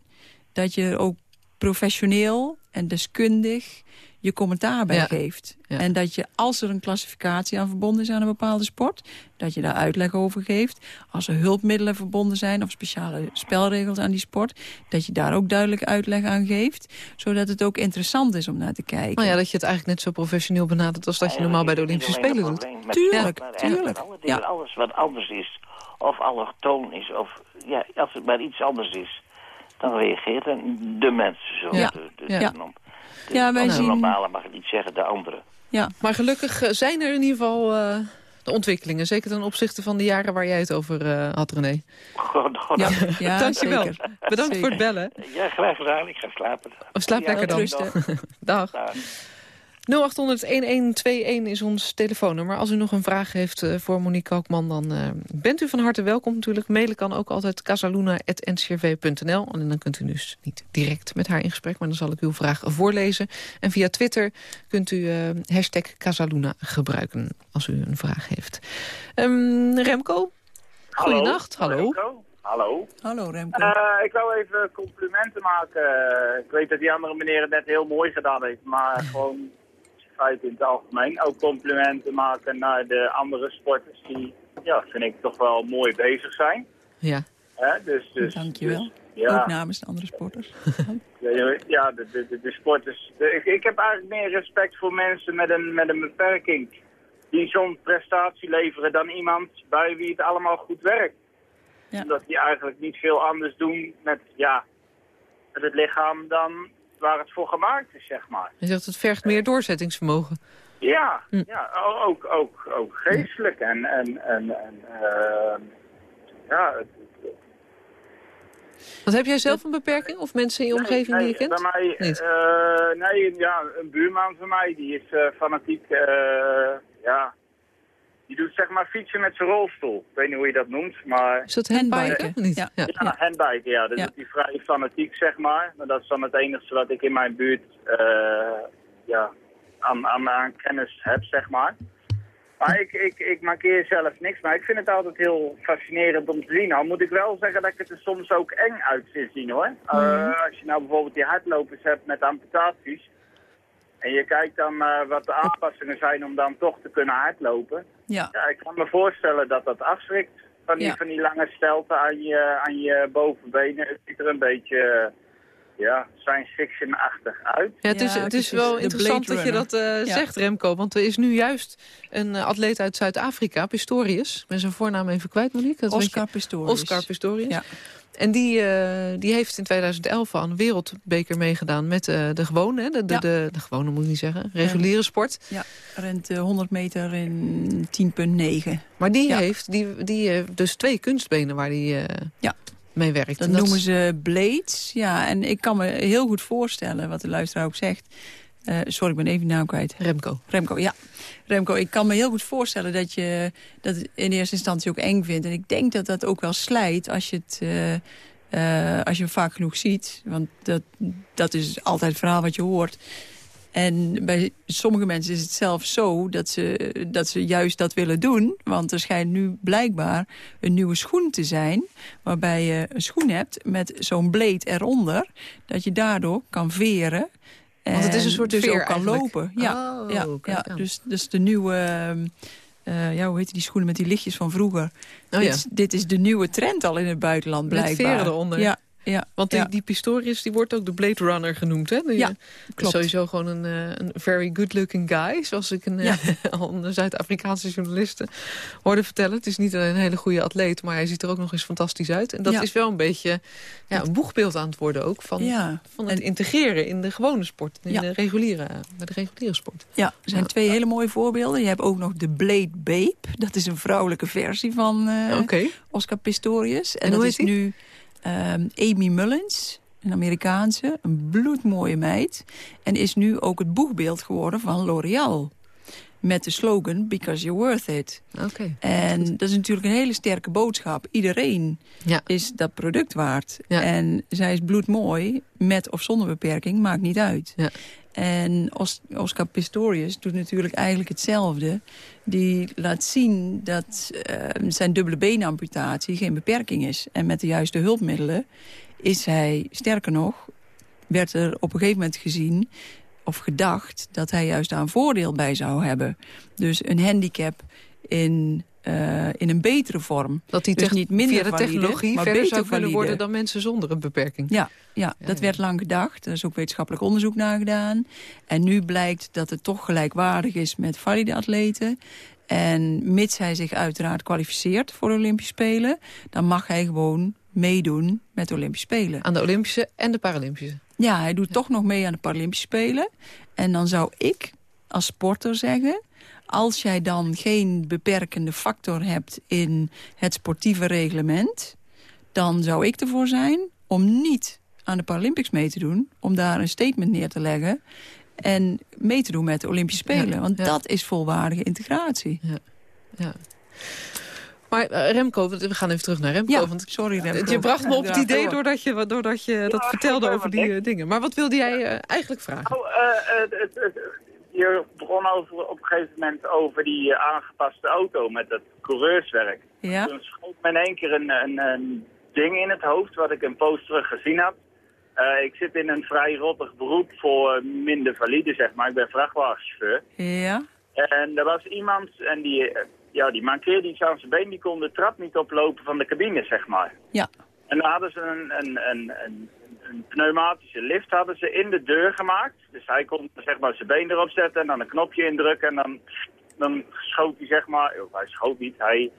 dat je er ook professioneel en deskundig je commentaar bij Ja. geeft. Ja. En dat je, als er een klassificatie aan verbonden is aan een bepaalde sport... dat je daar uitleg over geeft. Als er hulpmiddelen verbonden zijn of speciale spelregels aan die sport... dat je daar ook duidelijk uitleg aan geeft. Zodat het ook interessant is om naar te kijken. Nou ja, dat je het eigenlijk net zo professioneel benadert... als dat je normaal bij de Olympische Spelen doet. Tuurlijk, tuurlijk. eigenlijk alle dingen, Ja. Alles wat anders is, of allochtoon is, of ja, als het maar iets anders is, dan reageert dan de mensen zo. Ja. De, de, Ja. de nom- de- Ja, wij de zien- normale mag ik niet zeggen, de andere. Ja, Maar gelukkig eh, zijn er in ieder geval eh, de ontwikkelingen. Zeker ten opzichte van de jaren waar jij het over eh, had, René. God, God, ja, ja. ja [LAUGHS] Dankjewel. zeker. Bedankt voor het bellen. graag gedaan. Ik ga slapen. Oh, slaap Ja, lekker dan. Rusten. [LAUGHS] Dag. Dag. 0800-1121 is ons telefoonnummer. Als u nog een vraag heeft eh, voor Monique Kalkman... dan eh, bent u van harte welkom natuurlijk. Mailen kan ook altijd casaluna.ncrv.nl. En dan kunt u dus niet direct met haar in gesprek... maar dan zal ik uw vraag voorlezen. En via Twitter kunt u eh, hashtag Casaluna gebruiken... als u een vraag heeft. Ehm, Remco? Goedenacht, hallo. Remco. Hallo. Hallo Remco. Eh, ik wou even complimenten maken. Ik weet dat die andere meneer het net heel mooi gedaan heeft, maar [LAUGHS] gewoon feit in het algemeen. Ook complimenten maken naar de andere sporters die, ja, vind ik toch wel mooi bezig zijn. Ja. Hè, dus, dus, Dankjewel. dus, ja, Ook namens de andere sporters. [LAUGHS] ja, ja, de, de, de, de sporters. de- ik, ik heb eigenlijk meer respect voor mensen met een, met een beperking. Die zo'n prestatie leveren dan iemand bij wie het allemaal goed werkt. Ja. Omdat die eigenlijk niet veel anders doen met, ja, met het lichaam dan waar het voor gemaakt is, zeg maar. Hij zegt het vergt meer doorzettingsvermogen. Ja, Hm. ja ook, ook, ook geestelijk. En, en, en, en eh, ja, het, Want heb jij zelf een beperking? Of mensen in je omgeving die je kent? Bij mij, Niet. eh, nee, ja, een buurman van mij, die is eh, fanatiek, eh, ja, die doet zeg maar fietsen met zijn rolstoel. Ik weet niet hoe je dat noemt, maar... Is dat Handbiken? Ja. Ja. Ja, handbiken, ja. Dat Ja. doet hij vrij fanatiek, zeg maar. Maar dat is dan het enige wat ik in mijn buurt eh, ja, aan, aan, aan kennis heb, zeg maar. Maar ik, ik, ik markeer zelf niks, maar ik vind het altijd heel fascinerend om te zien. Al moet ik wel zeggen dat ik het er soms ook eng uit zie zien, hoor. Eh, als je nou bijvoorbeeld die hardlopers hebt met amputaties... en je kijkt dan eh, wat de aanpassingen zijn om dan toch te kunnen hardlopen... Ja, ja, ik kan me voorstellen dat dat afschrikt. Van die, Ja. van die lange stelten aan je, aan je bovenbenen. Het ziet er een beetje eh, ja, science fiction-achtig uit. Ja, het is, Ja, het is wel interessant dat je dat eh, Ja. zegt, Remco. Want er is nu juist een eh, atleet uit Zuid-Afrika, Pistorius. Ik ben zijn voornaam even kwijt, Monique. Dat Oscar. Pistorius. Oscar Pistorius. Ja. En die, eh, die heeft in 2011 al een wereldbeker meegedaan met eh, de gewone, de, de, Ja. de, de gewone moet ik niet zeggen, reguliere sport. Ja, rent eh, 100 meter in 10,9. Maar die Ja. heeft die, die, eh, dus twee kunstbenen waar die eh, Ja. mee werkt. Dat En noemen ze blades. Ja, en ik kan me heel goed voorstellen wat de luisteraar ook zegt. Eh, sorry, ik ben even de naam kwijt. Remco. Remco, ja. Remco, ik kan me heel goed voorstellen dat je dat in eerste instantie ook eng vindt. En ik denk dat dat ook wel slijt als je het, eh, eh, als je hem vaak genoeg ziet. Want dat, dat is altijd het verhaal wat je hoort. En bij sommige mensen is het zelfs zo dat ze, dat ze juist dat willen doen. Want er schijnt nu blijkbaar een nieuwe schoen te zijn... waarbij je een schoen hebt met zo'n bleed eronder... dat je daardoor kan veren... Want het is een en soort dus veer ook kan eigenlijk. lopen. Ja, Oh, ja, aan. dus, dus de nieuwe... ehm, eh, ja, hoe heet die schoenen met die lichtjes van vroeger? Oh, dit, ja. dit is de nieuwe trend al in het buitenland, Met blijkbaar. veren eronder. Ja, ja, Want die, ja. die Pistorius die wordt ook de Blade Runner genoemd, hè? Die, Ja, eh, klopt. Sowieso gewoon een, eh, een very good-looking guy. Zoals ik een, eh, [LAUGHS] een Zuid-Afrikaanse journaliste hoorde vertellen. Het is niet alleen een hele goede atleet, maar hij ziet er ook nog eens fantastisch uit. En dat Ja. is wel een beetje ja, een boegbeeld aan het worden ook. Van, van het En- integreren in de gewone sport. In Ja. de, reguliere, bij de reguliere sport. Ja, er zijn twee hele mooie voorbeelden. Je hebt ook nog de Blade Babe. Dat is een vrouwelijke versie van. Oscar Pistorius. En, En dat hoe is die? nu Amy Mullins, een Amerikaanse, een bloedmooie meid. En is nu ook het boegbeeld geworden van L'Oreal. Met de slogan, because you're worth it. Oké. En dat is natuurlijk een hele sterke boodschap. Iedereen Ja. is dat product waard. Ja. En zij is bloedmooi, met of zonder beperking, maakt niet uit. Ja. En Os- Oscar Pistorius doet natuurlijk eigenlijk hetzelfde. Die laat zien dat eh, zijn dubbele beenamputatie geen beperking is. En met de juiste hulpmiddelen is hij, sterker nog, werd er op een gegeven moment gezien of gedacht dat hij juist daar een voordeel bij zou hebben. Dus een handicap in, eh, in een betere vorm. Dat die Dus niet minder via de valide, technologie maar verder zou kunnen valide. worden dan mensen zonder een beperking. Ja, ja, dat werd lang gedacht. Er is ook wetenschappelijk onderzoek naar gedaan. En nu blijkt dat het toch gelijkwaardig is met valide atleten. En mits hij zich uiteraard kwalificeert voor de Olympische Spelen... dan mag hij gewoon meedoen met de Olympische Spelen. Aan de Olympische en de Paralympische. Ja, hij doet toch nog mee aan de Paralympische Spelen. En dan zou ik als sporter zeggen... als jij dan geen beperkende factor hebt in het sportieve reglement... dan zou ik ervoor zijn om niet aan de Paralympics mee te doen... om daar een statement neer te leggen en mee te doen met de Olympische Spelen. Ja, Want ja. dat is volwaardige integratie. Ja. Maar eh, Remco, we gaan even terug naar Remco. Ja, want sorry Remco. je bracht me op het Ja, idee door. doordat je, doordat je dat Ja, vertelde over die eh, dingen. Maar wat wilde jij eh, eigenlijk vragen? Nou, je begon over, op een gegeven moment over die eh, aangepaste auto met dat coureurswerk. Ja? Toen schoot me in één keer een, een, een ding in het hoofd wat ik een post terug gezien had. Eh, ik zit in een vrij rottig beroep voor minder valide, zeg maar. Ik ben vrachtwagenchauffeur. Ja? En er was iemand en die, eh, ja, die mankeerde iets aan zijn been. Die kon de trap niet oplopen van de cabine, zeg maar. Ja. En dan hadden ze een, een, een, een, een pneumatische lift hadden ze in de deur gemaakt. Dus hij kon zeg maar, zijn been erop zetten en dan een knopje indrukken. En dan, dan schoot hij, zeg maar, hij schoot niet, hij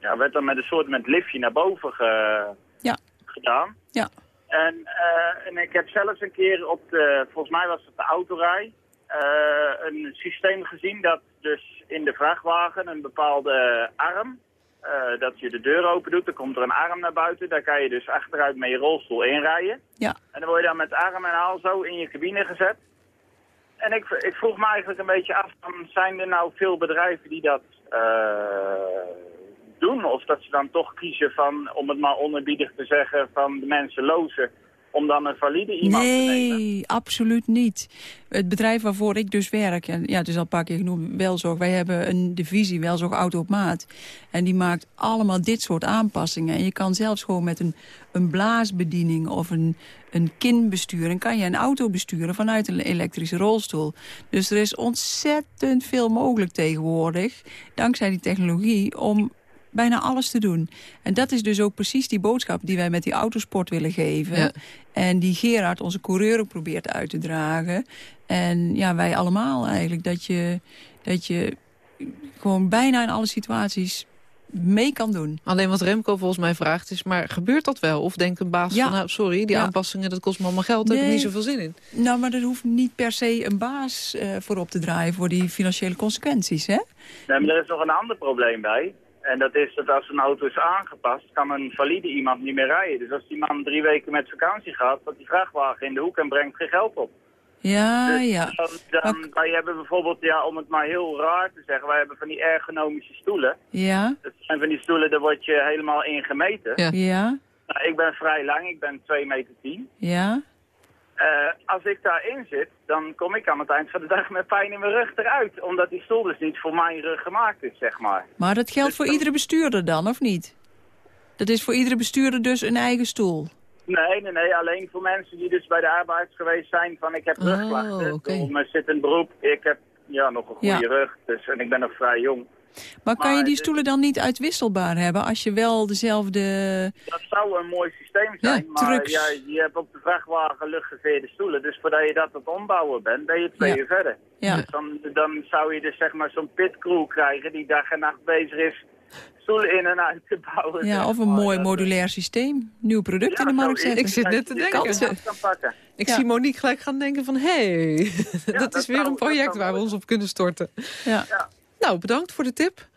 ja, werd dan met een soort met liftje naar boven ge- Ja. gedaan. Ja. En, eh, en ik heb zelfs een keer op de, volgens mij was het de autorij, eh, een systeem gezien dat dus in de vrachtwagen een bepaalde arm, eh, dat je de deur open doet, dan komt er een arm naar buiten, daar kan je dus achteruit met je rolstoel inrijden. Ja. En dan word je dan met arm en haal zo in je cabine gezet. En ik, ik vroeg me eigenlijk een beetje af, zijn er nou veel bedrijven die dat eh, doen? Of dat ze dan toch kiezen van, om het maar onerbiedig te zeggen, van de mensen lozen om dan een valide iemand te nemen? Nee, absoluut niet. Het bedrijf waarvoor ik dus werk, en ja, het is al een paar keer genoemd, Welzorg. Wij hebben een divisie, Welzorg Auto op Maat. En die maakt allemaal dit soort aanpassingen. En je kan zelfs gewoon met een, een blaasbediening of een, een kinbesturing... kan je een auto besturen vanuit een elektrische rolstoel. Dus er is ontzettend veel mogelijk tegenwoordig... dankzij die technologie om bijna alles te doen. En dat is dus ook precies die boodschap die wij met die autosport willen geven. Ja. En die Gerard, onze coureur, ook probeert uit te dragen. En ja, wij allemaal eigenlijk. Dat je, dat je gewoon bijna in alle situaties mee kan doen. Alleen wat Remco volgens mij vraagt is, maar gebeurt dat wel? Of denkt een baas Ja. van, nou sorry, die Ja. aanpassingen, dat kost me allemaal geld, daar heb ik niet zoveel zin in. Nou, maar er hoeft niet per se een baas eh, voor op te draaien... voor die financiële consequenties, hè? Nee, maar er is nog een ander probleem bij. En dat is dat als een auto is aangepast, kan een valide iemand niet meer rijden. Dus als die man drie weken met vakantie gaat, dat die vrachtwagen in de hoek en brengt geen geld op. Ja, Dus ja. Dan, dan, wij hebben bijvoorbeeld, ja, om het maar heel raar te zeggen, wij hebben van die ergonomische stoelen. Ja, Dat zijn van die stoelen, daar word je helemaal in gemeten. Ja. ja, Nou, ik ben vrij lang, ik ben 2 meter 10. ja. Eh, als ik daarin zit, dan kom ik aan het eind van de dag met pijn in mijn rug eruit. Omdat die stoel dus niet voor mijn rug gemaakt is, zeg maar. Maar dat geldt voor iedere bestuurder dan, of niet? Dat is voor iedere bestuurder dus een eigen stoel. Nee, nee, nee. Alleen voor mensen die dus bij de arbeids geweest zijn van ik heb Oh, rugklachten. Ik bedoel, zit in beroep. Ik heb ja, nog een goede Ja. rug. Dus, en ik ben nog vrij jong. Maar kan je die stoelen dan niet uitwisselbaar hebben... als je wel dezelfde... Dat zou een mooi systeem zijn. Ja, maar trucks. ja, je hebt op de vrachtwagen luchtgeveerde stoelen. Dus voordat je dat aan het ombouwen bent, ben je twee Ja. uur verder. Ja, Dus dan, dan zou je dus zeg maar zo'n pitcrew krijgen die dag en nacht bezig is stoelen in en uit te bouwen. ja of een maar. mooi modulair systeem. Nieuw product Ja, in de markt zetten. Ik zit net te denken. kansen kan pakken. Ik Ja. zie Monique gelijk gaan denken van, hé, hey, [LAUGHS] dat dat is weer zou- een project waar we ons op kunnen storten. Ja. Nou, bedankt voor de tip.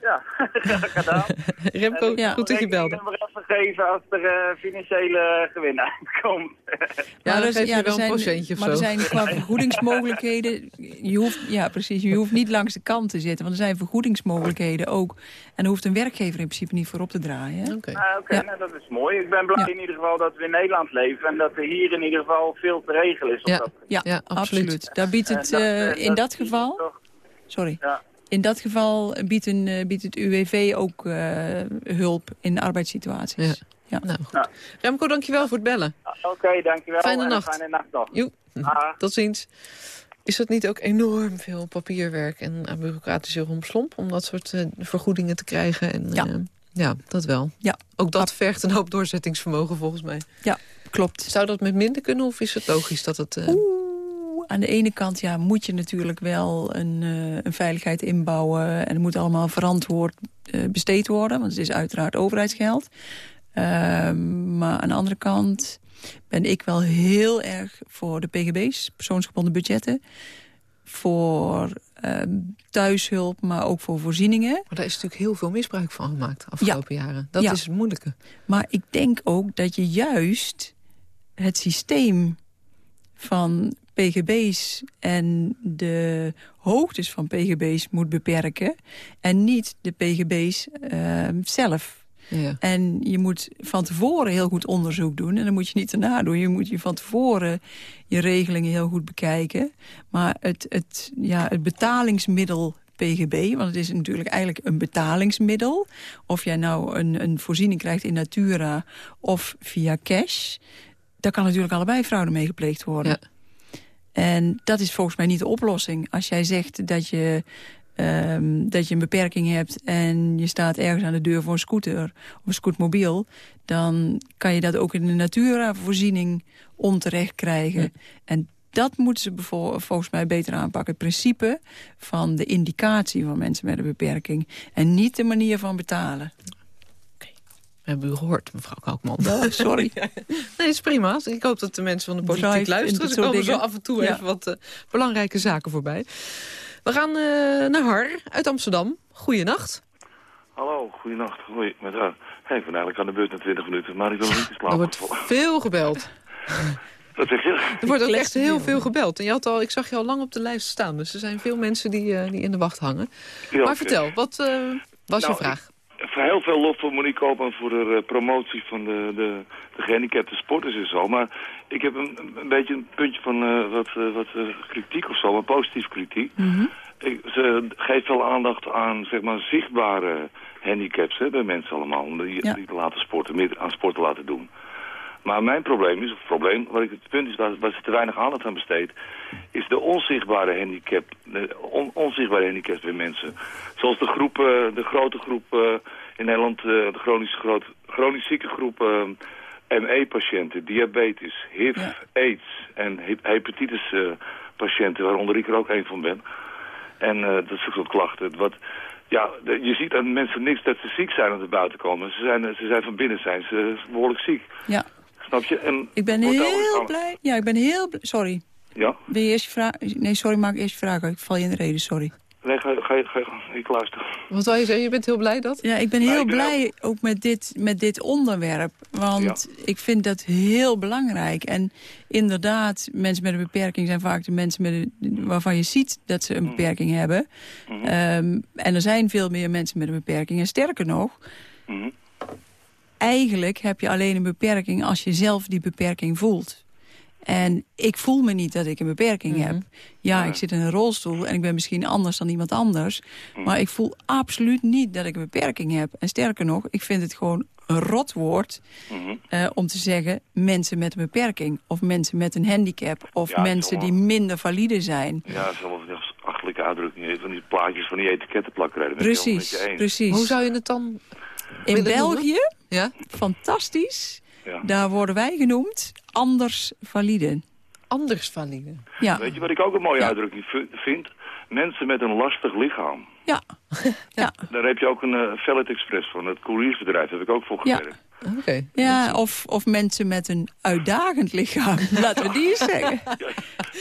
Ja, [LAUGHS] graag gedaan. [LAUGHS] Remco, ik goed dat je belde. Ik nog even geven als er eh, financiële gewin uitkomt. [LAUGHS] Ja, dan geef je wel er een zijn- procentje of Maar zo. er zijn qua vergoedingsmogelijkheden... Je hoeft, ja, precies. Je hoeft niet langs de kant te zitten. Want er zijn vergoedingsmogelijkheden ook. En daar hoeft een werkgever in principe niet voor op te draaien. Oké. Ah, Oké, nou, dat is mooi. Ik ben blij Ja. in ieder geval dat we in Nederland leven en dat er hier in ieder geval veel te regelen is. op Ja. dat Ja, Ja, absoluut. Daar biedt En het dat, eh, eh, in dat dat geval... toch? Sorry. Ja. In dat geval biedt, een, eh, biedt het UWV ook eh, hulp in arbeidssituaties. Ja. Nou, goed. Ja. Remco, dankjewel voor het bellen. Oké, dankjewel. Fijne nacht. Fijne nacht nog. Joep. Ah. [LAUGHS] Tot ziens. Is dat niet ook enorm veel papierwerk en uh, bureaucratische rompslomp... om dat soort uh, vergoedingen te krijgen? En, Ja. uh, ja, dat wel. Ja. Ook dat vergt een hoop doorzettingsvermogen volgens mij. Ja, klopt. Zou dat met minder kunnen of is het logisch dat het... Uh... Aan de ene kant ja, moet je natuurlijk wel een, uh, een veiligheid inbouwen... en het moet allemaal verantwoord uh, besteed worden, want het is uiteraard overheidsgeld. Uh, maar aan de andere kant ben ik wel heel erg voor de PGB's, persoonsgebonden budgetten... voor uh, thuishulp, maar ook voor voorzieningen. Maar daar is natuurlijk heel veel misbruik van gemaakt de afgelopen ja. jaren. Dat ja. is het moeilijke. Maar ik denk ook dat je juist het systeem van PGB's en de hoogtes van PGB's moet beperken... en niet de PGB's uh, zelf. Ja. En je moet van tevoren heel goed onderzoek doen. En dan moet je niet erna doen. Je moet je van tevoren je regelingen heel goed bekijken. Maar het, het, ja, het betalingsmiddel PGB, want het is natuurlijk eigenlijk een betalingsmiddel. Of jij nou een, een voorziening krijgt in Natura of via cash... daar kan natuurlijk allebei fraude mee gepleegd worden. Ja. En dat is volgens mij niet de oplossing. Als jij zegt dat je Um, dat je een beperking hebt en je staat ergens aan de deur voor een scooter of een scootmobiel, dan kan je dat ook in de Natura-voorziening onterecht krijgen. Ja. En dat moeten ze volgens mij beter aanpakken. Het principe van de indicatie van mensen met een beperking en niet de manier van betalen. We hebben u gehoord, mevrouw Kalkman. [LAUGHS] Sorry. nee, is prima. Ik hoop dat de mensen van de politiek Drive luisteren. Er komen zo af en toe ja. even wat uh, belangrijke zaken voorbij. We gaan uh, naar Har uit Amsterdam. Goeienacht. Hallo, goeienacht. Goeie, met haar. Hey, ik ben eigenlijk aan de beurt na 20 minuten, maar ik wil nog niet te [LAUGHS] slapen. Er wordt veel gebeld. [LAUGHS] Wat zeg je? Er wordt ook echt heel veel gebeld. En je had al, ik zag je al lang op de lijst staan. Dus er zijn veel mensen die, uh, die in de wacht hangen. Ja, maar okay. vertel, wat uh, was nou, je vraag? Heel veel lof voor Monique Koopman voor de uh, promotie van de, de, de gehandicapte sporters en zo. Maar ik heb een, een beetje een puntje van uh, wat, uh, wat kritiek of zo, maar positief kritiek. Mhm. Mm -hmm. ik, ze geeft veel aandacht aan zeg maar, zichtbare handicaps hè, bij mensen allemaal. Om die, ja. die te laten sporten, meer aan sport te laten doen. Maar mijn probleem is, of het probleem, waar ik het punt is waar, waar ze te weinig aandacht aan besteedt, is de onzichtbare handicap, de on, onzichtbare handicaps bij mensen. Zoals de groep, uh, de grote groep uh, in Nederland, uh, de chronisch, groot, chronisch zieke groep ME-patiënten, diabetes, HIV, ja. AIDS en hepatitis patiënten, waaronder ik er ook een van ben. En dat is ook soort klachten. Wat, ja, je ziet aan mensen niks dat ze ziek zijn aan de buiten komen. Ze zijn, ze zijn van binnen zijn ze behoorlijk ziek. Ja. Snap je? En ik ben heel blij. Ja, ik ben heel blij. Sorry. Ja? Wil je eerst je vraag? Nee, sorry, maak eerst je vraag. Ik val je in de reden, sorry. Nee, ga, ga, ga, ga ik luister. Wat wil je zeggen? Je bent heel blij dat? Ja, ik ben heel ben blij ook... ook met dit, met dit onderwerp. Want ja. ik vind dat heel belangrijk. En inderdaad, mensen met een beperking zijn vaak de mensen met een, waarvan je ziet dat ze een beperking mm. hebben. Mm -hmm. um, en er zijn veel meer mensen met een beperking. En sterker nog, mm -hmm. Eigenlijk heb je alleen een beperking als je zelf die beperking voelt. En ik voel me niet dat ik een beperking mm -hmm. heb. Ja, ik zit in een rolstoel en ik ben misschien anders dan iemand anders. Mm. Maar ik voel absoluut niet dat ik een beperking heb. En sterker nog, ik vind het gewoon een rotwoord mm -hmm. uh, om te zeggen... mensen met een beperking of mensen met een handicap... of ja, mensen die minder valide zijn. Ja, zelfs achterlijke uitdrukking van die plaatjes van die etiketten plakken. Precies, precies. Hoe zou je het dan In België, ja? fantastisch... Ja. Daar worden wij genoemd anders valide. Anders valide? Ja. Weet je wat ik ook een mooie ja. uitdrukking vind? Mensen met een lastig lichaam. Ja. [LAUGHS] ja. Daar heb je ook een uh, Vellet Express van. Het couriersbedrijf heb ik ook voor gewerkt. Oké. Ja, of, of mensen met een uitdagend lichaam. [LAUGHS] Laten we die eens zeggen.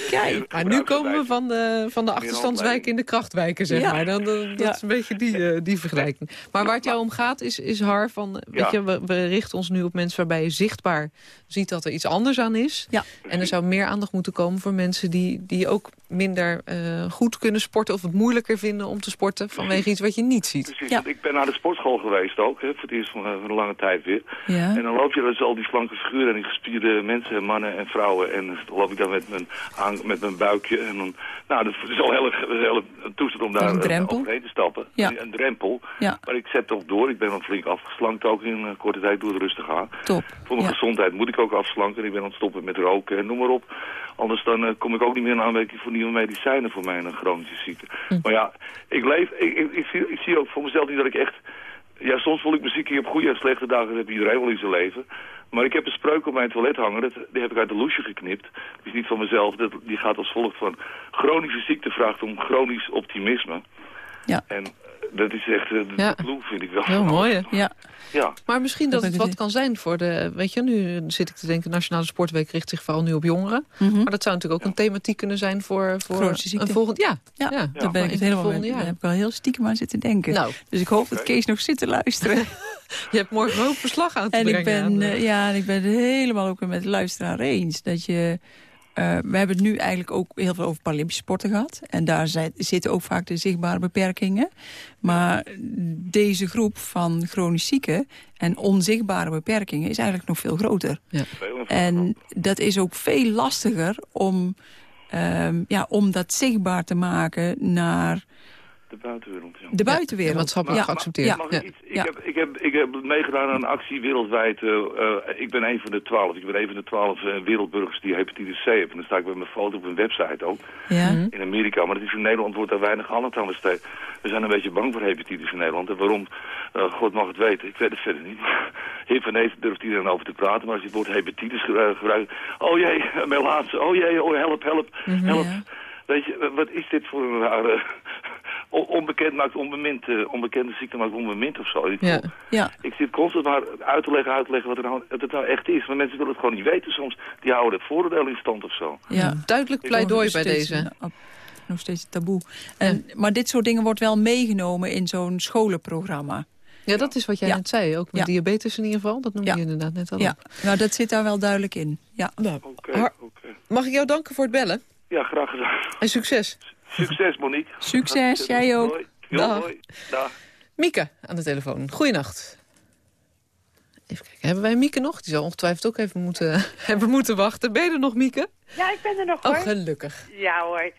Kijk. Maar nu komen we van de, van de achterstandswijk in de krachtwijken, zeg Ja. maar. Dan, dan- dat Ja. is een beetje die, eh, die vergelijking. Maar waar het jou om gaat, is, is Har van... Weet Ja. je, we, we richten ons nu op mensen waarbij je zichtbaar ziet dat er iets anders aan is. Ja. En er zou meer aandacht moeten komen voor mensen die, die ook minder eh, goed kunnen sporten... of het moeilijker vinden om te sporten vanwege iets wat je niet ziet. Precies, Ja. want ik ben naar de sportschool geweest ook, hè, voor het eerst van, eh, van een lange tijd weer. Ja. En dan loop je dus al die slanke figuren en die gespierde mensen, en mannen en vrouwen. En dan loop ik dan met mijn, aan, met mijn buikje. En dan, nou, dat is al heel erg een toestand om daar een eh, drempel. overheen te stappen. Ja. Een, een drempel. Ja. Maar ik zet toch door. Ik ben dan flink afgeslankt ook in een korte tijd. Doe het rustig aan. Top. Voor mijn Ja. gezondheid moet ik ook afslanken. Ik ben aan het stoppen met roken en noem maar op. Anders dan eh, kom ik ook niet meer in aanmerking voor nieuwe medicijnen voor mijn chronische ziekte. Hm. Maar ja, ik leef, ik, ik, ik, zie, ik zie ook voor mezelf niet dat ik echt... Ja, soms voel ik muziek, ik heb goede en slechte dagen, dat heeft iedereen wel in zijn leven. Maar ik heb een spreuk op mijn toilet hangen, dat, die heb ik uit de loesje geknipt. Die is niet van mezelf, dat, die gaat als volgt van... Chronische ziekte vraagt om chronisch optimisme. Ja. En eh, dat is echt, eh, de Ja. clue vind ik wel. Heel [LAUGHS] mooi, hè? Ja. Ja. Maar misschien Dat dat het wat kan zijn voor de... Weet je, nu zit ik te denken... Nationale Sportweek richt zich vooral nu op jongeren. Mhm. Maar dat zou natuurlijk ook een thematiek kunnen zijn voor, voor een volgend... Ja, Ja, ja, daar ben ik het helemaal volgende mee. Daar jaar. heb ik al heel stiekem aan zitten denken. Nou, Dus ik hoop dat Kees nog zit te luisteren. [LAUGHS] je hebt morgen een hoop verslag aan te en ik ben, aan, eh, ja, en ik ben het helemaal ook met luisteraar eens. Dat je, we hebben het nu eigenlijk ook heel veel over Paralympische sporten gehad. En daar zijn, zitten ook vaak de zichtbare beperkingen. Maar deze groep van chronisch zieken en onzichtbare beperkingen is eigenlijk nog veel groter. Ja. En dat is ook veel lastiger om, ehm, ja, om dat zichtbaar te maken naar De buitenwereld, ja. de buitenwereld. Ja, maatschappelijk Ja. geaccepteerd. Ja. Mag Ja. ik iets? Ik, Ja. heb, ik, heb, ik heb meegedaan aan een actie wereldwijd. eh, eh, ik ben een van de twaalf. Ik ben een van de twaalf eh, wereldburgers die hepatitis C hebben. En dan sta ik met mijn foto op een website ook. Ja. Mhm. In Amerika. Maar dat is in Nederland wordt daar weinig aandacht aan besteed. We zijn een beetje bang voor hepatitis in Nederland. En waarom? Eh, God mag het weten. Ik weet het verder niet. [LAUGHS] Heer Van Hees durft iedereen over te praten. Maar als je het woord hepatitis ge- gebruikt... Oh jee, [LAUGHS] melaatse. Oh jee, oh help, help, help. Ja. Weet je, wat is dit voor een rare... on- onbekend maakt onbemind, eh, onbekende ziekte maakt onbemind of zo. Ik, Ja. Ja. ik zit constant maar uit te leggen, uit te leggen wat, er nou, wat het nou echt is. Maar mensen willen het gewoon niet weten soms. Die houden het vooroordeel in stand of zo. ja. Duidelijk pleidooi bij deze. nog steeds taboe. En, Maar dit soort dingen wordt wel meegenomen in zo'n scholenprogramma. Ja, dat is wat jij Ja. net zei. Ook met Ja. diabetes in ieder geval. Dat noemde Ja. je inderdaad net al. Ja, nou dat zit daar wel duidelijk in. Ja. Nou, mag ik jou danken voor het bellen? Ja, graag gedaan. En succes. Succes, Monique. Succes, jij ook. Hoi. Jo, Dag. hoi. Dag. Mieke aan de telefoon. Goeienacht. Even kijken, hebben wij Mieke nog? Die zal ongetwijfeld ook even moeten, [LAUGHS] hebben moeten wachten. Ben je er nog, Mieke? Ja, ik ben er nog hoor. Oh, gelukkig. Ja hoor.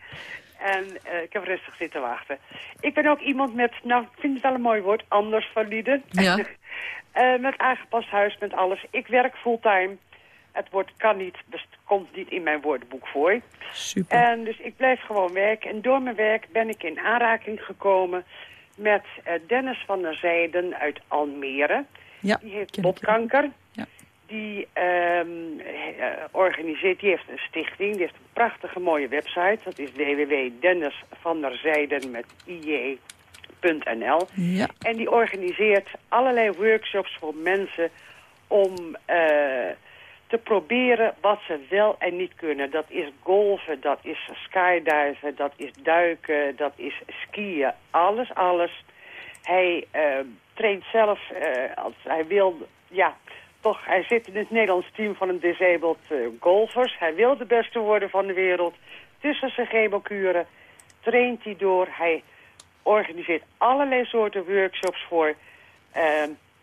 En eh, ik heb rustig zitten wachten. Ik ben ook iemand met, nou, ik vind het wel een mooi woord, anders valide. Ja. [LAUGHS] Eh, met aangepast huis, met alles. Ik werk fulltime. Het woord kan niet, best- komt niet in mijn woordenboek voor. Super. En dus ik blijf gewoon werken. En door mijn werk ben ik in aanraking gekomen met eh, Dennis van der Zijden uit Almere. Ja, Die heeft botkanker. Ja. Die ehm, eh, organiseert, die heeft een stichting, die heeft een prachtige mooie website. Dat is www.dennisvanderzijden met ij.nl. Ja. En die organiseert allerlei workshops voor mensen om eh, te proberen wat ze wel en niet kunnen. Dat is golven, dat is skydiven, dat is duiken, dat is skiën. Alles, alles. Hij eh, traint zelf, eh, als hij wil, ja, toch, hij zit in het Nederlands team van een disabled eh, golfers. Hij wil de beste worden van de wereld. Tussen zijn chemokuren traint hij door. Hij organiseert allerlei soorten workshops voor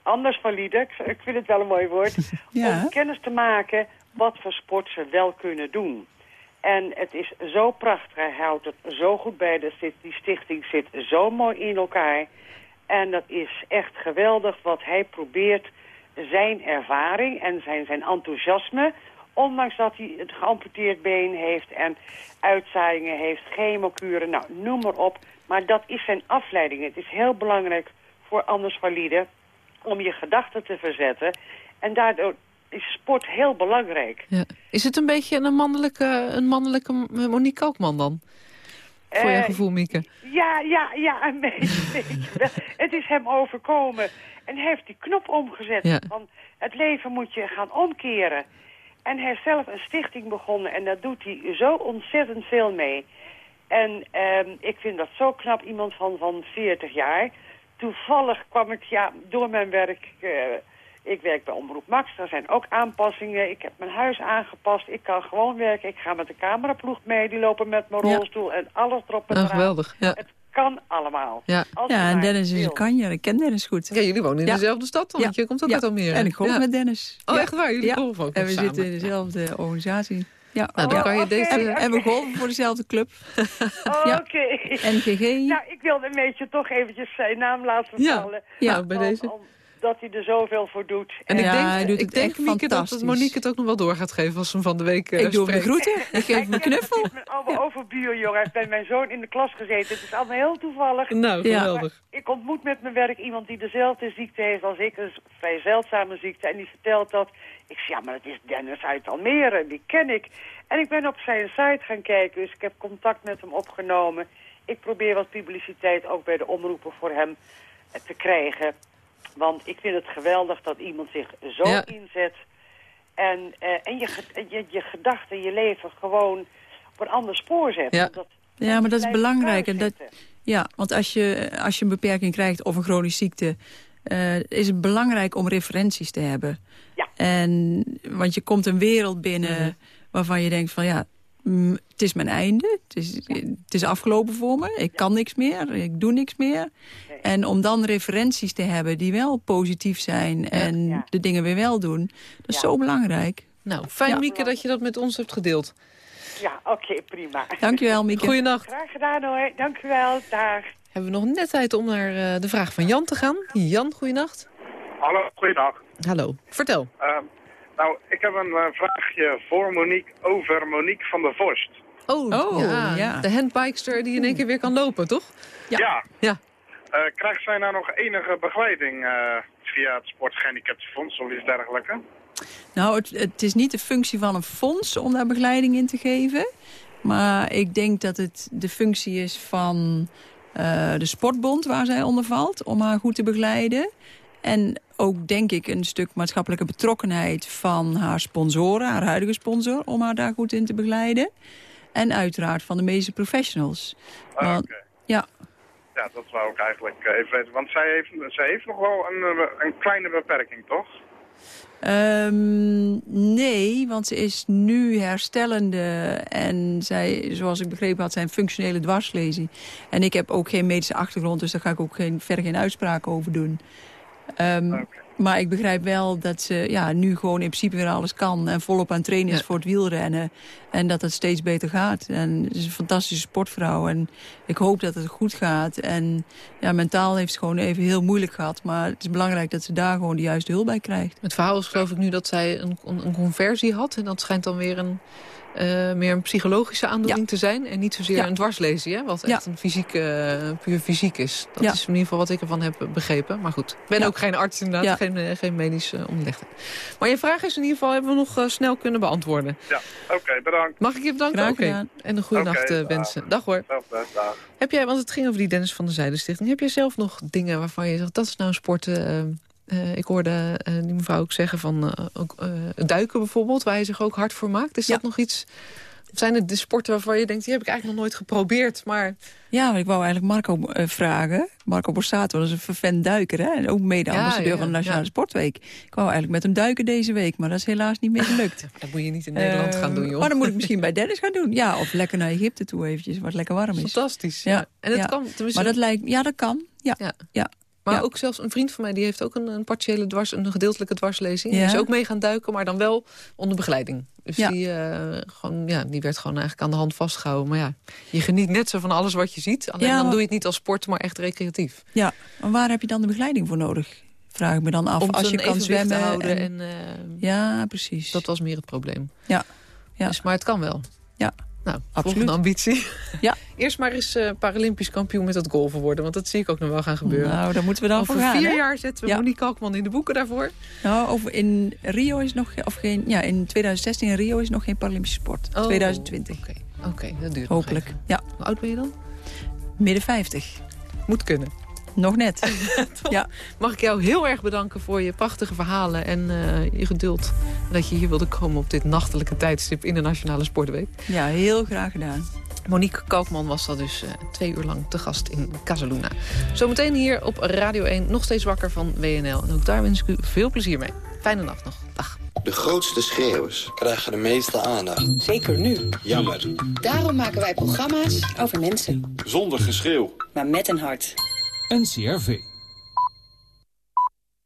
anders valide. Ik, vind het wel een mooi woord. [LAUGHS] Ja. Om kennis te maken wat voor sport ze wel kunnen doen. En het is zo prachtig. Hij houdt het zo goed bij. Die stichting zit zo mooi in elkaar. En dat is echt geweldig wat hij probeert zijn ervaring en zijn, zijn enthousiasme... ondanks dat hij het geamputeerd been heeft en uitzaaiingen heeft, chemokuren, nou, noem maar op. Maar dat is zijn afleiding. Het is heel belangrijk voor anders valide om je gedachten te verzetten. En daardoor is sport heel belangrijk. Ja. Is het een beetje een mannelijke, een mannelijke Monique Koopman dan? Voor je Eh, gevoel, Mieke. Ja, ja, ja, een beetje. [LAUGHS] Het is hem overkomen. En hij heeft die knop omgezet. Ja. Van het leven moet je gaan omkeren. En hij heeft zelf een stichting begonnen. En daar doet hij zo ontzettend veel mee. En ehm, ik vind dat zo knap, iemand van, van 40 jaar. Toevallig kwam ik, ja, door mijn werk... eh, ik werk bij Omroep Max, er zijn ook aanpassingen. Ik heb mijn huis aangepast, ik kan gewoon werken. Ik ga met de cameraploeg mee, die lopen met mijn Ja. rolstoel en alles erop en Oh, eraan. geweldig. Ja. Het kan allemaal. Ja. Ja, en Dennis is een kanjer. Ik ken Dennis goed. ja, jullie wonen in Ja. dezelfde stad dan, Ja. want je komt ook Ja. uit Almere. En ik golf Ja. met Dennis. Oh, echt waar? Jullie Ja. golven ook En we zitten in dezelfde organisatie. Ja. Nou, dan Oh, kan je deze... En, en we golven voor dezelfde club. Oh, [LAUGHS] Ja. Oké. NGG. Nou, ik wilde een beetje toch eventjes zijn naam laten vallen. Ja. Nou, bij Om- deze. om- dat hij er zoveel voor doet. En ik Ja, denk, hij doet ik het denk echt Mieke, dat. Monique het ook nog wel door gaat geven als ze hem van de week eh, ik doe hem de spreekt. groeten. Ik geef hem een knuffel. Mijn oude overbuurjongen heeft bij mijn zoon in de klas gezeten. Het is allemaal heel toevallig. Nou, Ja. geweldig. Ik ontmoet met mijn werk iemand die dezelfde ziekte heeft als ik. Een vrij zeldzame ziekte. En die vertelt dat. Ik zeg, ja, maar dat is Dennis uit Almere. Die ken ik. En ik ben op zijn site gaan kijken. Dus ik heb contact met hem opgenomen. Ik probeer wat publiciteit ook bij de omroepen voor hem te krijgen. Want ik vind het geweldig dat iemand zich zo Ja. inzet. En, eh, en je, je, je gedachten, je leven gewoon op een ander spoor zet. Ja. Dat- Ja, maar dat is belangrijk. En dat, ja, want als je, als je een beperking krijgt of een chronische ziekte... eh, is het belangrijk om referenties te hebben. Ja. En, want je komt een wereld binnen waarvan je denkt van... ja, mm, het is mijn einde. Het is, het is afgelopen voor me. Ik kan niks meer. Ik doe niks meer. En om dan referenties te hebben die wel positief zijn... en Ja. de dingen weer wel doen, dat is Ja. zo belangrijk. Nou, fijn Ja. Mieke dat je dat met ons hebt gedeeld. Ja, oké, prima. Dankjewel, [LAUGHS] Mieke. Goeienacht. Graag gedaan hoor. Dank u wel. Dag. Hebben we nog net tijd om naar eh, de vraag van Jan te gaan. Jan, goeienacht. Hallo, goeiedag. Hallo, vertel. Eh, nou, ik heb een eh, vraagje voor Monique over Monique van der Vorst. Oh, Oh, ja. ja. De handbikester die in één keer weer kan lopen, toch? Ja. Ja. Ja. Eh, krijgt zij nou nog enige begeleiding eh, via het Sportgehandicaptenfonds of iets dergelijks? Nou, het, het is niet de functie van een fonds om daar begeleiding in te geven. Maar ik denk dat het de functie is van eh, de sportbond waar zij onder valt... om haar goed te begeleiden. En ook, denk ik, een stuk maatschappelijke betrokkenheid van haar sponsoren... haar huidige sponsor, om haar daar goed in te begeleiden. En uiteraard van de medische professionals. Ah, Want- ja, Ja, dat wou ik eigenlijk eh, even weten. Want zij heeft, zij heeft nog wel een, eh, een kleine beperking, toch? Ehm, nee, want ze is nu herstellende en zij, zoals ik begrepen had, zijn functionele dwarslesie. En ik heb ook geen medische achtergrond, dus daar ga ik ook geen, verder geen uitspraak over doen. Ehm, Oké. Maar ik begrijp wel dat ze ja, nu gewoon in principe weer alles kan en volop aan het trainen is Ja. voor het wielrennen. En dat het steeds beter gaat. En ze is een fantastische sportvrouw en ik hoop dat het goed gaat. En ja, mentaal heeft ze gewoon even heel moeilijk gehad. Maar het is belangrijk dat ze daar gewoon de juiste hulp bij krijgt. Het verhaal is geloof ik nu dat zij een, een, een conversie had. En dat schijnt dan weer een, eh, meer een psychologische aandoening Ja. te zijn. En niet zozeer Ja. een dwarslesie, hè, wat Ja. echt een fysiek, eh, puur fysiek is. Dat Ja. is in ieder geval wat ik ervan heb begrepen. Maar goed, ik ben Ja. ook geen arts inderdaad, Ja. geen, eh, geen medisch uh, omlegger. Maar je vraag is in ieder geval, hebben we nog snel kunnen beantwoorden. Ja, oké, bedankt. Mag ik je bedanken? Oké. En een goede nacht dag. wensen. Dag hoor. Zelfde, dag. Heb jij, want het ging over die Dennis van der Zijde Stichting. Heb jij zelf nog dingen waarvan je zegt, dat is nou een sport... eh, ik hoorde eh, die mevrouw ook zeggen van eh, ook, duiken bijvoorbeeld... waar hij zich ook hard voor maakt. Is Ja. dat nog iets... Zijn het de sporten waarvan je denkt, die heb ik eigenlijk nog nooit geprobeerd, maar... Ja, ik wou eigenlijk Marco vragen. Marco Borsato, dat is een vervent duiker, hè? En ook mede-ambassadeur Ja, ja, van de Nationale. Sportweek. Ik wou eigenlijk met hem duiken deze week, maar dat is helaas niet meer gelukt. [LAUGHS] Dat moet je niet in Nederland gaan doen, joh. Maar dan moet ik misschien bij Dennis gaan doen. Ja, of lekker naar Egypte toe eventjes, waar het lekker warm is. Fantastisch, ja. En ja. kan, tenminste... Maar dat lijkt, ja, dat kan. Ja, Ja. Maar Ja. ook zelfs een vriend van mij, die heeft ook een, een partiële dwars, een gedeeltelijke dwarslezing. Ja. Die is ook mee gaan duiken, maar dan wel onder begeleiding. Dus Ja. die, eh, gewoon, ja, die werd gewoon eigenlijk aan de hand vastgehouden. Maar ja, je geniet net zo van alles wat je ziet. Alleen dan doe je het niet als sport, maar echt recreatief. ja. Maar waar heb je dan de begeleiding voor nodig? Vraag ik me dan af. Om Als je kan zwemmen. te houden. en- En, eh, Ja, precies. Dat was meer het probleem. Ja. Ja. Dus, maar het kan wel. Ja. Nou, Absoluut. ambitie. Ja. [LAUGHS] Eerst maar eens eh, Paralympisch kampioen met het golven worden. Want dat zie ik ook nog wel gaan gebeuren. Nou, daar moeten we dan Over voor gaan. vier hè? jaar zetten we Ja. Monique Kalkman in de boeken daarvoor. Nou, over in Rio is nog, of geen, ja, in 2016 in Rio is nog geen Paralympische sport. Oh, 2020. Oké. Oké, dat duurt Hopelijk, ja. Hoe oud ben je dan? Midden 50. Moet kunnen. Nog net. [LAUGHS] ja. Mag ik jou heel erg bedanken voor je prachtige verhalen... en eh, je geduld dat je hier wilde komen op dit nachtelijke tijdstip... in de Nationale Sportweek. Ja, heel graag gedaan. Monique Kalkman was dat dus uh, twee uur lang te gast in Casaluna. Zometeen hier op Radio 1 nog steeds wakker van WNL. En ook daar wens ik u veel plezier mee. Fijne nacht nog. Dag. De grootste schreeuwers krijgen de meeste aandacht. Zeker nu. Jammer. Daarom maken wij programma's over mensen. Zonder geschreeuw. Maar met een hart. NCRV.